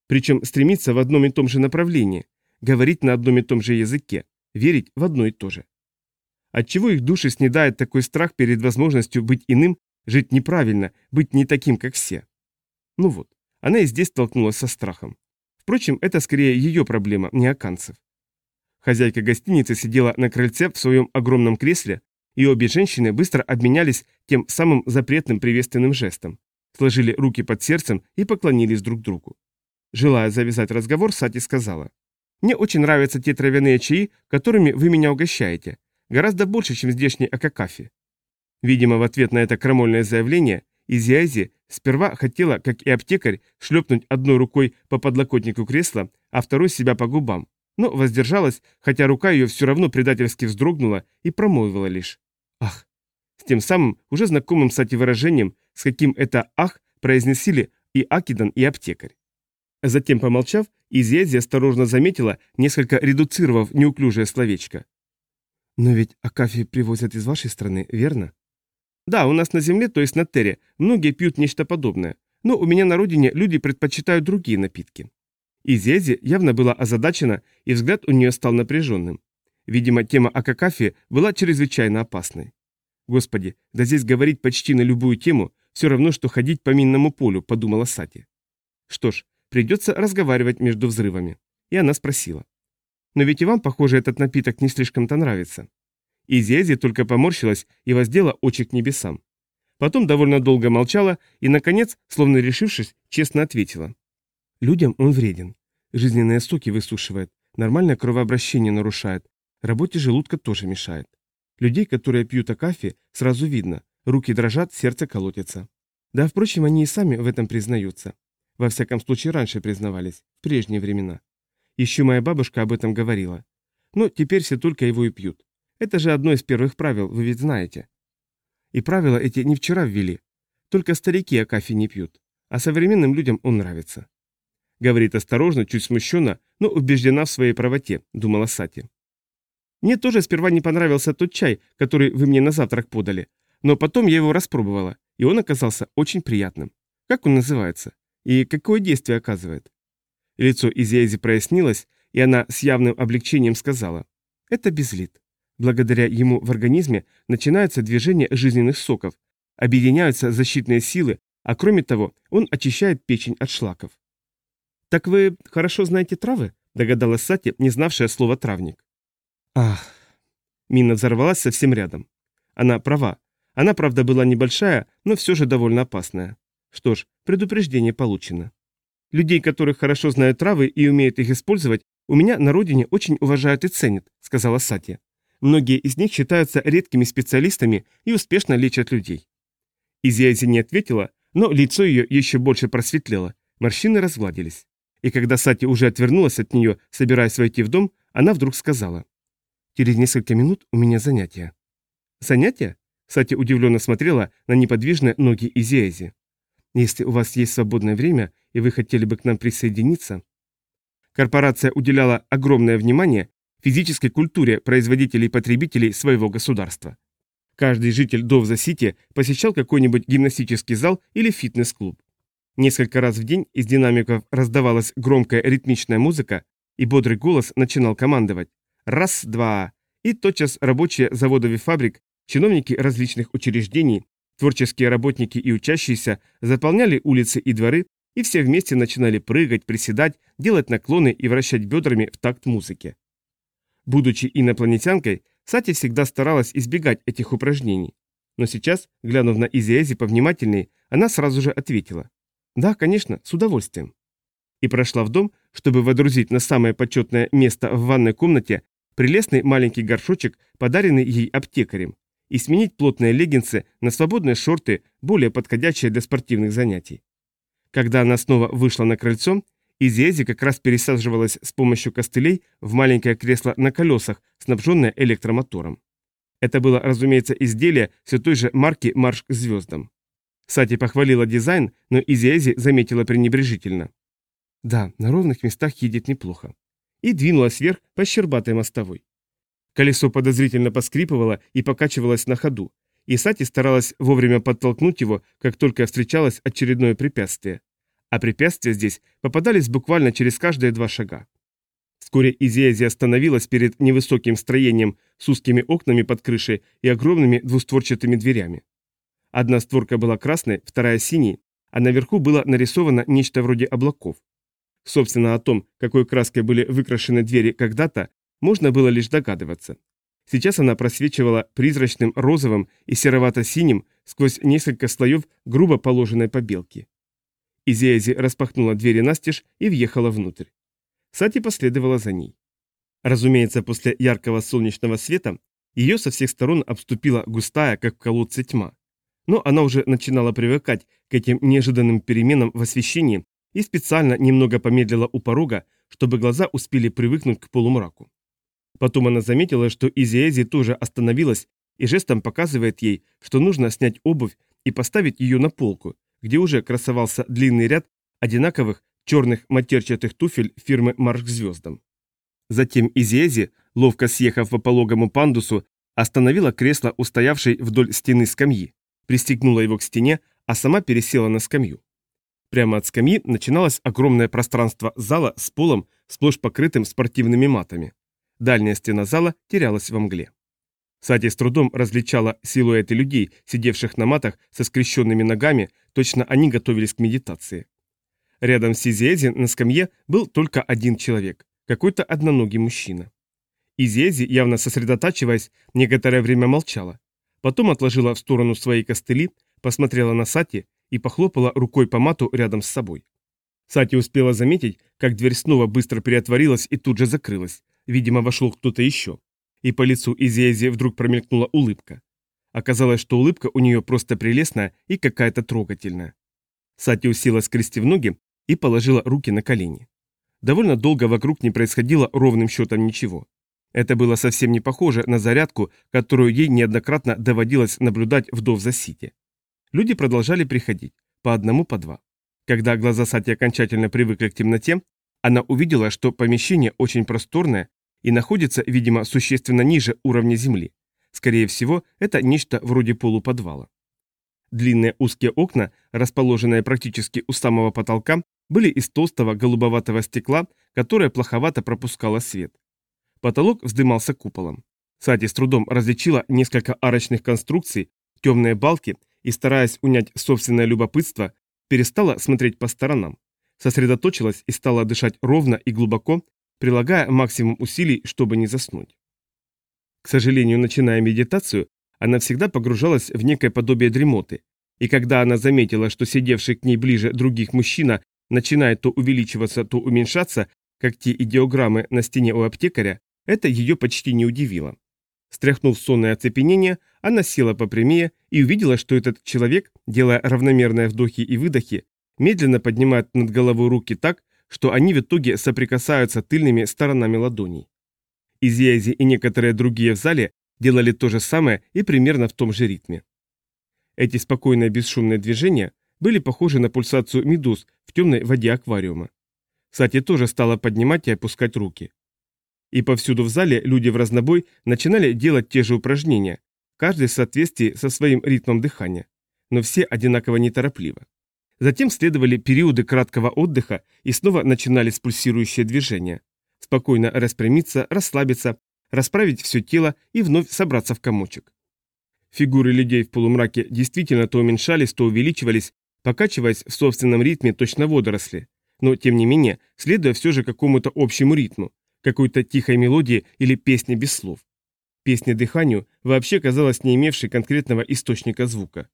Причем стремиться в одном и том же направлении, говорить на одном и том же языке, верить в одно и то же. Отчего их души снедает такой страх перед возможностью быть иным, жить неправильно, быть не таким, как все? Ну вот, она и здесь столкнулась со страхом. Впрочем, это скорее ее проблема, не аканцев. Хозяйка гостиницы сидела на крыльце в своем огромном кресле, и обе женщины быстро обменялись тем самым запретным приветственным жестом, сложили руки под сердцем и поклонились друг другу. Желая завязать разговор, Сати сказала, «Мне очень нравятся те травяные чаи, которыми вы меня угощаете. Гораздо больше, чем здешний акакафи». Видимо, в ответ на это крамольное заявление Изиази сперва хотела, как и аптекарь, шлепнуть одной рукой по подлокотнику кресла, а второй себя по губам, но воздержалась, хотя рука ее все равно предательски вздрогнула и промолвила лишь «Ах!» С тем самым, уже знакомым Сати выражением, с каким это «ах» произносили и Акидан, и аптекарь. Затем, помолчав, Изиэзи осторожно заметила, несколько редуцировав неуклюжее словечко. «Но ведь Акафи привозят из вашей страны, верно?» «Да, у нас на земле, то есть на Терре, многие пьют нечто подобное, но у меня на родине люди предпочитают другие напитки». Изиэзи явно была озадачена, и взгляд у нее стал напряженным. Видимо, тема о какафе была чрезвычайно опасной. Господи, да здесь говорить почти на любую тему все равно, что ходить по минному полю, подумала Сати. Что ж, Придется разговаривать между взрывами. И она спросила. Но ведь и вам, похоже, этот напиток не слишком-то нравится. Изиэзи только поморщилась и воздела очи к небесам. Потом довольно долго молчала и, наконец, словно решившись, честно ответила. Людям он вреден. Жизненные соки высушивает, нормальное кровообращение нарушает, работе желудка тоже мешает. Людей, которые пьют акафе, сразу видно, руки дрожат, сердце колотится. Да, впрочем, они и сами в этом признаются. Во всяком случае, раньше признавались, в прежние времена. Еще моя бабушка об этом говорила. Но теперь все только его и пьют. Это же одно из первых правил, вы ведь знаете. И правила эти не вчера ввели. Только старики кофе не пьют. А современным людям он нравится. Говорит осторожно, чуть смущенно, но убеждена в своей правоте, думала Сати. Мне тоже сперва не понравился тот чай, который вы мне на завтрак подали, но потом я его распробовала, и он оказался очень приятным. Как он называется? И какое действие оказывает? Лицо Изиэзи прояснилось, и она с явным облегчением сказала. Это безлит. Благодаря ему в организме начинается движение жизненных соков, объединяются защитные силы, а кроме того, он очищает печень от шлаков. «Так вы хорошо знаете травы?» – догадалась Сати, не знавшая слова «травник». «Ах!» Мина взорвалась совсем рядом. Она права. Она, правда, была небольшая, но все же довольно опасная. Что ж, предупреждение получено. Людей, которых хорошо знают травы и умеют их использовать, у меня на родине очень уважают и ценят, сказала Сати. Многие из них считаются редкими специалистами и успешно лечат людей. Изиази не ответила, но лицо ее еще больше просветлело, морщины разгладились. И когда Сати уже отвернулась от нее, собираясь войти в дом, она вдруг сказала. «Через несколько минут у меня занятия». «Занятия?» Сати удивленно смотрела на неподвижные ноги Изиази. «Если у вас есть свободное время, и вы хотели бы к нам присоединиться...» Корпорация уделяла огромное внимание физической культуре производителей и потребителей своего государства. Каждый житель Довза-Сити посещал какой-нибудь гимнастический зал или фитнес-клуб. Несколько раз в день из динамиков раздавалась громкая ритмичная музыка, и бодрый голос начинал командовать «раз, два», и тотчас рабочие заводов и фабрик, чиновники различных учреждений, творческие работники и учащиеся заполняли улицы и дворы, и все вместе начинали прыгать, приседать, делать наклоны и вращать бедрами в такт музыки. Будучи инопланетянкой, Сати всегда старалась избегать этих упражнений. Но сейчас, глянув на Изиэзи повнимательней, она сразу же ответила. «Да, конечно, с удовольствием». И прошла в дом, чтобы водрузить на самое почетное место в ванной комнате прелестный маленький горшочек, подаренный ей аптекарем, и сменить плотные леггинсы на свободные шорты, более подходящие для спортивных занятий. Когда она снова вышла на крыльцо, Изиэзи как раз пересаживалась с помощью костылей в маленькое кресло на колесах, снабженное электромотором. Это было, разумеется, изделие все той же марки «Марш к звездам». Сати похвалила дизайн, но Изиэзи заметила пренебрежительно. Да, на ровных местах едет неплохо. И двинулась вверх по щербатой мостовой. Колесо подозрительно поскрипывало и покачивалось на ходу, и Сати старалась вовремя подтолкнуть его, как только встречалось очередное препятствие а препятствия здесь попадались буквально через каждые два шага. Вскоре Изиэзи остановилась перед невысоким строением с узкими окнами под крышей и огромными двустворчатыми дверями. Одна створка была красной, вторая синей, а наверху было нарисовано нечто вроде облаков. Собственно, о том, какой краской были выкрашены двери когда-то, можно было лишь догадываться. Сейчас она просвечивала призрачным розовым и серовато-синим сквозь несколько слоев грубо положенной побелки. Изиэзи распахнула двери настежь и въехала внутрь. Сати последовала за ней. Разумеется, после яркого солнечного света ее со всех сторон обступила густая, как в колодце, тьма. Но она уже начинала привыкать к этим неожиданным переменам в освещении и специально немного помедлила у порога, чтобы глаза успели привыкнуть к полумраку. Потом она заметила, что Изиэзи тоже остановилась и жестом показывает ей, что нужно снять обувь и поставить ее на полку, где уже красовался длинный ряд одинаковых черных матерчатых туфель фирмы «Марш к звездам». Затем Изиэзи, ловко съехав по пологому пандусу, остановила кресло, устоявшей вдоль стены скамьи, пристегнула его к стене, а сама пересела на скамью. Прямо от скамьи начиналось огромное пространство зала с полом, сплошь покрытым спортивными матами. Дальняя стена зала терялась во мгле. Сати с трудом различала силуэты людей, сидевших на матах со скрещенными ногами, точно они готовились к медитации. Рядом с Изиэзи на скамье был только один человек, какой-то одноногий мужчина. Изиэзи, явно сосредотачиваясь, некоторое время молчала. Потом отложила в сторону свои костыли, посмотрела на Сати и похлопала рукой по мату рядом с собой. Сати успела заметить, как дверь снова быстро переотворилась и тут же закрылась. Видимо, вошел кто-то еще и по лицу Изиэзи вдруг промелькнула улыбка. Оказалось, что улыбка у нее просто прелестная и какая-то трогательная. Сати уселась, скрестив ноги, и положила руки на колени. Довольно долго вокруг не происходило ровным счетом ничего. Это было совсем не похоже на зарядку, которую ей неоднократно доводилось наблюдать в Довза-Сити. Люди продолжали приходить, по одному, по два. Когда глаза Сати окончательно привыкли к темноте, она увидела, что помещение очень просторное и находится, видимо, существенно ниже уровня земли. Скорее всего, это нечто вроде полуподвала. Длинные узкие окна, расположенные практически у самого потолка, были из толстого голубоватого стекла, которое плоховато пропускало свет. Потолок вздымался куполом. Сати с трудом различила несколько арочных конструкций, темные балки и, стараясь унять собственное любопытство, перестала смотреть по сторонам, сосредоточилась и стала дышать ровно и глубоко, прилагая максимум усилий, чтобы не заснуть. К сожалению, начиная медитацию, она всегда погружалась в некое подобие дремоты, и когда она заметила, что сидевший к ней ближе других мужчина начинает то увеличиваться, то уменьшаться, как те идеограммы на стене у аптекаря, это ее почти не удивило. Стряхнув сонное оцепенение, она села попрямее и увидела, что этот человек, делая равномерные вдохи и выдохи, медленно поднимает над головой руки так, что они в итоге соприкасаются тыльными сторонами ладоней. Изъязи и некоторые другие в зале делали то же самое и примерно в том же ритме. Эти спокойные бесшумные движения были похожи на пульсацию медуз в темной воде аквариума. Сати тоже стала поднимать и опускать руки. И повсюду в зале люди в разнобой начинали делать те же упражнения, каждый в соответствии со своим ритмом дыхания, но все одинаково неторопливо. Затем следовали периоды краткого отдыха и снова начинались пульсирующие движения. Спокойно распрямиться, расслабиться, расправить все тело и вновь собраться в комочек. Фигуры людей в полумраке действительно то уменьшались, то увеличивались, покачиваясь в собственном ритме точно водоросли, но тем не менее следуя все же какому-то общему ритму, какой-то тихой мелодии или песне без слов. Песня дыханию вообще казалась не имевшей конкретного источника звука.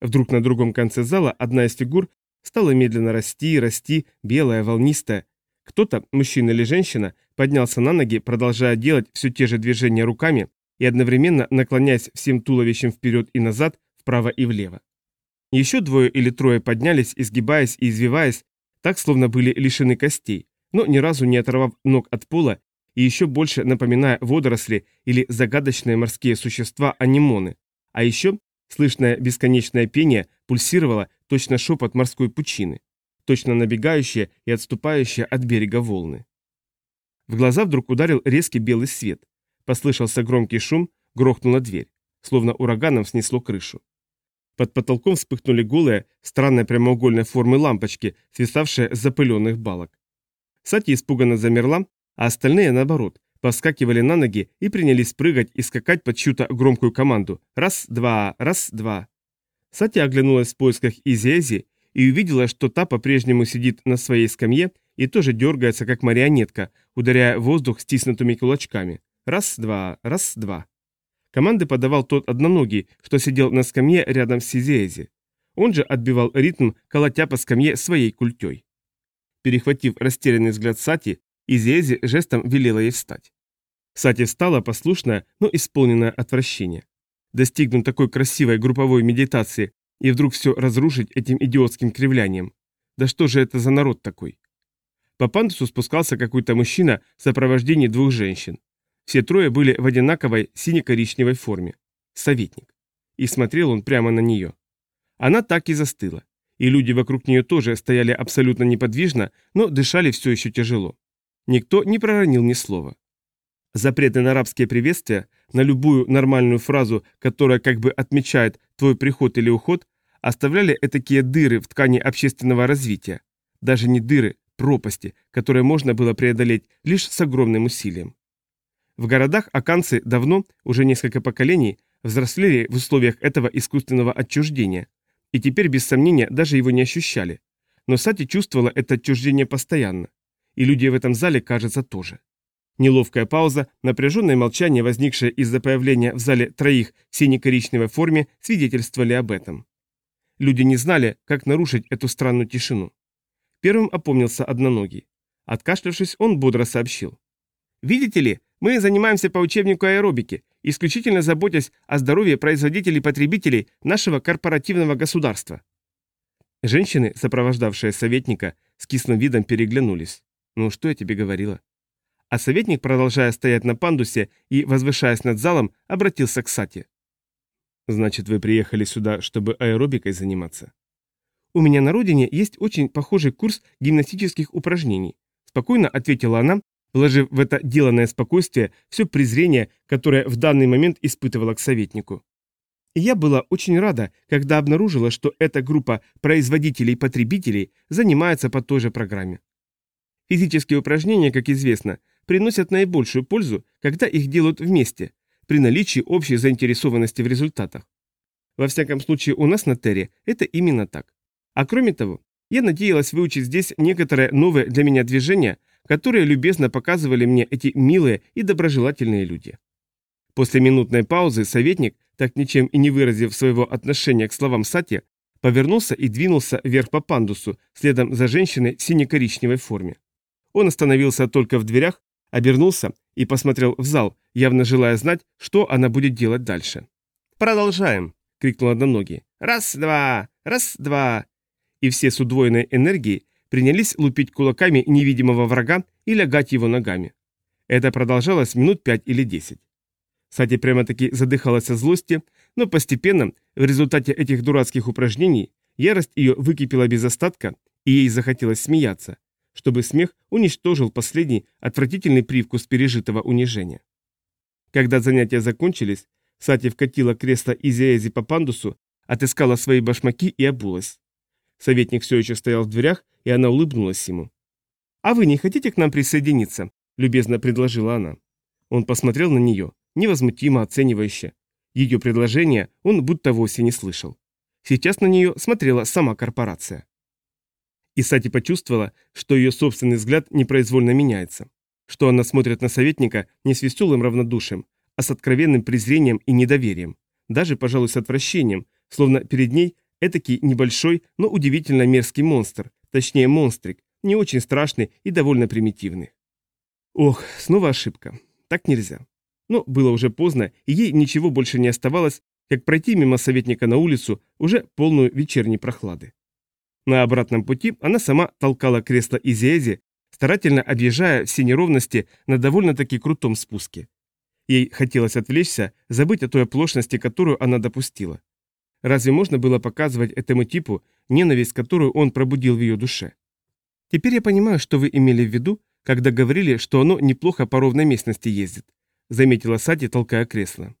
Вдруг на другом конце зала одна из фигур стала медленно расти, расти, белая, волнистая. Кто-то, мужчина или женщина, поднялся на ноги, продолжая делать все те же движения руками и одновременно наклоняясь всем туловищем вперед и назад, вправо и влево. Еще двое или трое поднялись, изгибаясь и извиваясь, так словно были лишены костей, но ни разу не оторвав ног от пола и еще больше напоминая водоросли или загадочные морские существа анимоны. А еще слышное бесконечное пение пульсировало точно шепот морской пучины, точно набегающее и отступающее от берега волны. В глаза вдруг ударил резкий белый свет. Послышался громкий шум, грохнула дверь, словно ураганом снесло крышу. Под потолком вспыхнули голые, странной прямоугольной формы лампочки, свисавшие с запыленных балок. Сати испуганно замерла, а остальные, наоборот, повскакивали на ноги и принялись прыгать и скакать под чью-то громкую команду. Раз, два, раз, два. Сати оглянулась в поисках Изи-Эзи и увидела, что та по-прежнему сидит на своей скамье и тоже дергается, как марионетка, ударяя воздух стиснутыми кулачками. Раз, два, раз, два. Команды подавал тот одноногий, что сидел на скамье рядом с Изи-Эзи. Он же отбивал ритм, колотя по скамье своей культей. Перехватив растерянный взгляд Сати, Изиэзи жестом велела ей встать. Сати встала, послушная, но исполненная отвращения. Достигнуть такой красивой групповой медитации и вдруг все разрушить этим идиотским кривлянием. Да что же это за народ такой? По пандусу спускался какой-то мужчина в сопровождении двух женщин. Все трое были в одинаковой сине-коричневой форме. Советник. И смотрел он прямо на нее. Она так и застыла и люди вокруг нее тоже стояли абсолютно неподвижно, но дышали все еще тяжело. Никто не проронил ни слова. Запреты на арабские приветствия, на любую нормальную фразу, которая как бы отмечает твой приход или уход, оставляли этакие дыры в ткани общественного развития. Даже не дыры, пропасти, которые можно было преодолеть лишь с огромным усилием. В городах аканцы давно, уже несколько поколений, взрослели в условиях этого искусственного отчуждения, и теперь без сомнения даже его не ощущали. Но Сати чувствовала это отчуждение постоянно. И люди в этом зале, кажется, тоже. Неловкая пауза, напряженное молчание, возникшее из-за появления в зале троих в сине-коричневой форме, свидетельствовали об этом. Люди не знали, как нарушить эту странную тишину. Первым опомнился одноногий. Откашлявшись, он бодро сообщил. «Видите ли, мы занимаемся по учебнику аэробики, исключительно заботясь о здоровье производителей и потребителей нашего корпоративного государства. Женщины, сопровождавшие советника, с кислым видом переглянулись. «Ну, что я тебе говорила?» А советник, продолжая стоять на пандусе и возвышаясь над залом, обратился к Сати. «Значит, вы приехали сюда, чтобы аэробикой заниматься?» «У меня на родине есть очень похожий курс гимнастических упражнений», спокойно ответила она, вложив в это деланное спокойствие все презрение, которое в данный момент испытывала к советнику. И я была очень рада, когда обнаружила, что эта группа производителей и потребителей занимается по той же программе. Физические упражнения, как известно, приносят наибольшую пользу, когда их делают вместе, при наличии общей заинтересованности в результатах. Во всяком случае, у нас на Терре это именно так. А кроме того, я надеялась выучить здесь некоторые новые для меня движения, которые любезно показывали мне эти милые и доброжелательные люди. После минутной паузы советник, так ничем и не выразив своего отношения к словам Сати, повернулся и двинулся вверх по пандусу, следом за женщиной в сине-коричневой форме. Он остановился только в дверях, обернулся и посмотрел в зал, явно желая знать, что она будет делать дальше. «Продолжаем!» — крикнул одноногий. «Раз-два! Раз-два!» И все с удвоенной энергией принялись лупить кулаками невидимого врага и лягать его ногами. Это продолжалось минут пять или десять. Сати прямо-таки задыхалась от злости, но постепенно, в результате этих дурацких упражнений, ярость ее выкипела без остатка, и ей захотелось смеяться, чтобы смех уничтожил последний отвратительный привкус пережитого унижения. Когда занятия закончились, Сати вкатила кресло Изиэзи по пандусу, отыскала свои башмаки и обулась. Советник все еще стоял в дверях, и она улыбнулась ему. «А вы не хотите к нам присоединиться?» – любезно предложила она. Он посмотрел на нее, невозмутимо оценивающе. Ее предложение он будто вовсе не слышал. Сейчас на нее смотрела сама корпорация. И Сати почувствовала, что ее собственный взгляд непроизвольно меняется, что она смотрит на советника не с веселым равнодушием, а с откровенным презрением и недоверием, даже, пожалуй, с отвращением, словно перед ней этакий небольшой, но удивительно мерзкий монстр, точнее монстрик, не очень страшный и довольно примитивный. Ох, снова ошибка. Так нельзя. Но было уже поздно, и ей ничего больше не оставалось, как пройти мимо советника на улицу, уже полную вечерней прохлады. На обратном пути она сама толкала кресло Изиэзи, старательно объезжая все неровности на довольно-таки крутом спуске. Ей хотелось отвлечься, забыть о той оплошности, которую она допустила. Разве можно было показывать этому типу ненависть, которую он пробудил в ее душе? Теперь я понимаю, что вы имели в виду, когда говорили, что оно неплохо по ровной местности ездит заметила Сати, толкая кресло.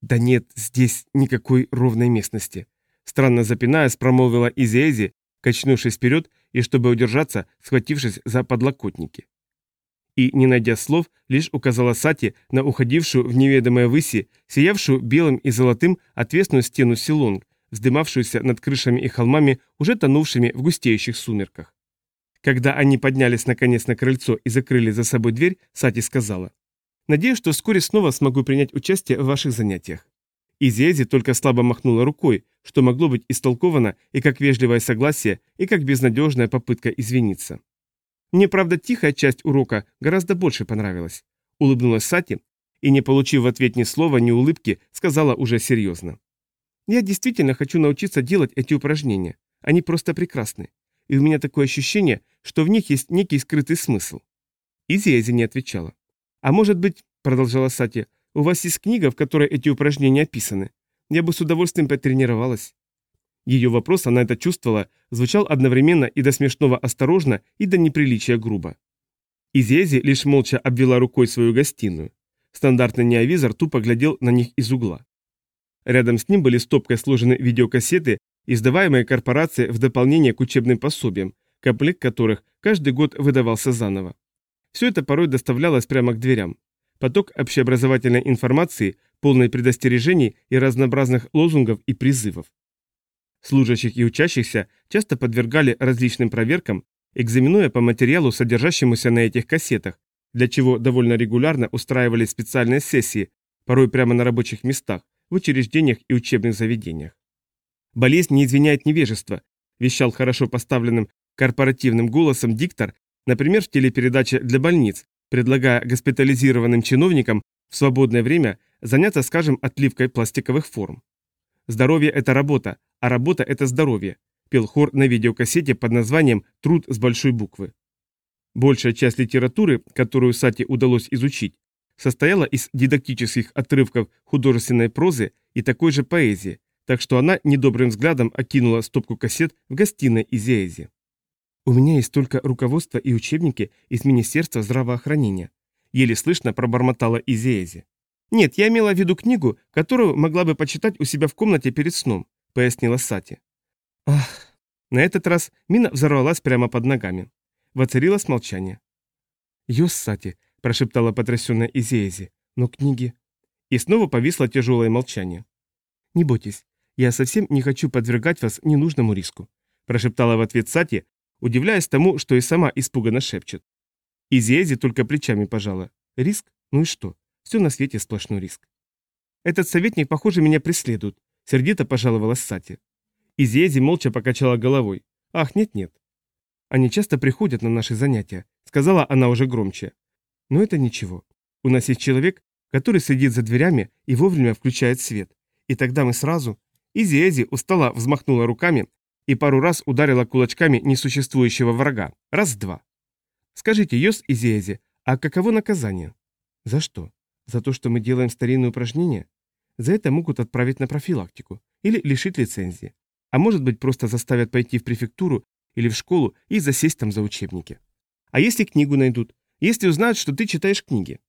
«Да нет, здесь никакой ровной местности», — странно запинаясь, промолвила Изиэзи, качнувшись вперед и, чтобы удержаться, схватившись за подлокотники. И, не найдя слов, лишь указала Сати на уходившую в неведомое выси, сиявшую белым и золотым отвесную стену Силонг, вздымавшуюся над крышами и холмами, уже тонувшими в густеющих сумерках. Когда они поднялись наконец на крыльцо и закрыли за собой дверь, Сати сказала. Надеюсь, что вскоре снова смогу принять участие в ваших занятиях». Изиэзи только слабо махнула рукой, что могло быть истолковано и как вежливое согласие, и как безнадежная попытка извиниться. Мне, правда, тихая часть урока гораздо больше понравилась. Улыбнулась Сати и, не получив в ответ ни слова, ни улыбки, сказала уже серьезно. Я действительно хочу научиться делать эти упражнения. Они просто прекрасны. И у меня такое ощущение, что в них есть некий скрытый смысл. Изиэзи не отвечала. «А может быть, — продолжала Сати, — у вас есть книга, в которой эти упражнения описаны? Я бы с удовольствием потренировалась». Ее вопрос, она это чувствовала, звучал одновременно и до смешного осторожно, и до неприличия грубо. Изиэзи лишь молча обвела рукой свою гостиную. Стандартный неовизор тупо глядел на них из угла. Рядом с ним были стопкой сложены видеокассеты, издаваемые корпорацией в дополнение к учебным пособиям, комплект которых каждый год выдавался заново. Все это порой доставлялось прямо к дверям. Поток общеобразовательной информации, полный предостережений и разнообразных лозунгов и призывов. Служащих и учащихся часто подвергали различным проверкам, экзаменуя по материалу, содержащемуся на этих кассетах, для чего довольно регулярно устраивали специальные сессии, порой прямо на рабочих местах, в учреждениях и учебных заведениях. «Болезнь не извиняет невежество», вещал хорошо поставленным корпоративным голосом диктор Например, в телепередаче для больниц, предлагая госпитализированным чиновникам в свободное время заняться, скажем, отливкой пластиковых форм. «Здоровье – это работа, а работа – это здоровье», пел хор на видеокассете под названием «Труд с большой буквы». Большая часть литературы, которую Сати удалось изучить, состояла из дидактических отрывков художественной прозы и такой же поэзии, так что она недобрым взглядом окинула стопку кассет в гостиной Изиэзи. «У меня есть только руководство и учебники из Министерства здравоохранения», еле слышно пробормотала Изиэзи. «Нет, я имела в виду книгу, которую могла бы почитать у себя в комнате перед сном», пояснила Сати. «Ах!» На этот раз мина взорвалась прямо под ногами. Воцарилось молчание. «Йос, Сати», – прошептала потрясенная Изиэзи, – «но книги...» И снова повисло тяжелое молчание. «Не бойтесь, «Я совсем не хочу подвергать вас ненужному риску», прошептала в ответ Сати, удивляясь тому, что и сама испуганно шепчет. Изиэзи только плечами пожала. «Риск? Ну и что? Все на свете сплошной риск». «Этот советник, похоже, меня преследует», сердито пожаловалась Сати. Изи-Эзи молча покачала головой. «Ах, нет-нет. Они часто приходят на наши занятия», сказала она уже громче. «Но это ничего. У нас есть человек, который следит за дверями и вовремя включает свет. И тогда мы сразу... Изи-Эзи устало взмахнула руками и пару раз ударила кулачками несуществующего врага. Раз-два. Скажите, Йос Изи-Эзи, а каково наказание? За что? За то, что мы делаем старинные упражнения? За это могут отправить на профилактику или лишить лицензии. А может быть, просто заставят пойти в префектуру или в школу и засесть там за учебники. А если книгу найдут? Если узнают, что ты читаешь книги?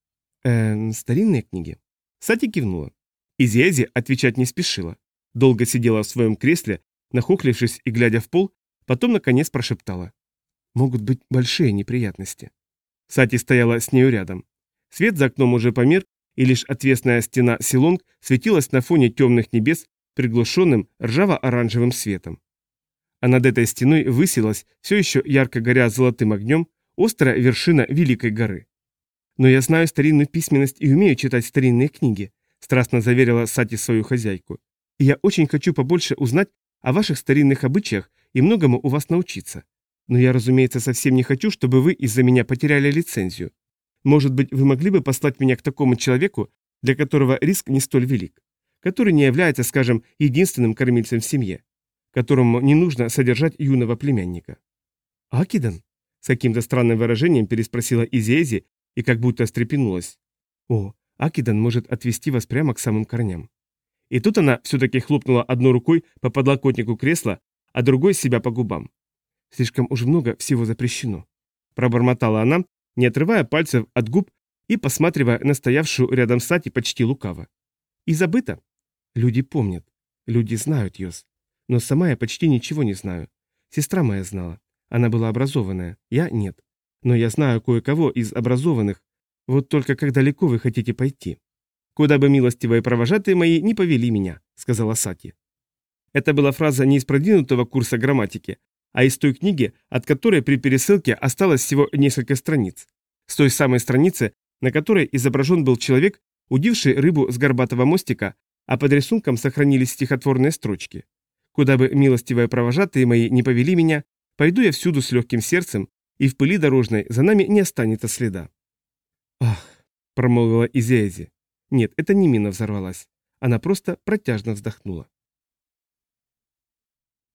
Эм, старинные книги. Сати кивнула. Изиэзи отвечать не спешила. Долго сидела в своем кресле, нахохлившись и глядя в пол, потом наконец прошептала. Могут быть большие неприятности. Сати стояла с нею рядом. Свет за окном уже помер, и лишь отвесная стена Силонг светилась на фоне темных небес приглушенным ржаво-оранжевым светом. А над этой стеной высилась, все еще ярко горя золотым огнем, острая вершина Великой горы. «Но я знаю старинную письменность и умею читать старинные книги», страстно заверила Сати свою хозяйку. «И я очень хочу побольше узнать о ваших старинных обычаях и многому у вас научиться. Но я, разумеется, совсем не хочу, чтобы вы из-за меня потеряли лицензию. Может быть, вы могли бы послать меня к такому человеку, для которого риск не столь велик, который не является, скажем, единственным кормильцем в семье, которому не нужно содержать юного племянника?» «Акидан?» С каким-то странным выражением переспросила Изиэзи и как будто встрепенулась. «О, Акидан может отвести вас прямо к самым корням». И тут она все-таки хлопнула одной рукой по подлокотнику кресла, а другой себя по губам. «Слишком уж много всего запрещено», – пробормотала она, не отрывая пальцев от губ и посматривая на стоявшую рядом Сати почти лукаво. «И забыто?» «Люди помнят. Люди знают, Йос. Но сама я почти ничего не знаю. Сестра моя знала. Она была образованная, я нет. Но я знаю кое-кого из образованных. Вот только как далеко вы хотите пойти? Куда бы милостивые провожатые мои не повели меня, сказала Сати. Это была фраза не из продвинутого курса грамматики, а из той книги, от которой при пересылке осталось всего несколько страниц. С той самой страницы, на которой изображен был человек, удивший рыбу с горбатого мостика, а под рисунком сохранились стихотворные строчки. Куда бы милостивые провожатые мои не повели меня, пойду я всюду с легким сердцем, и в пыли дорожной за нами не останется следа. «Ах!» – промолвила Изиэзи. Нет, это не мина взорвалась. Она просто протяжно вздохнула.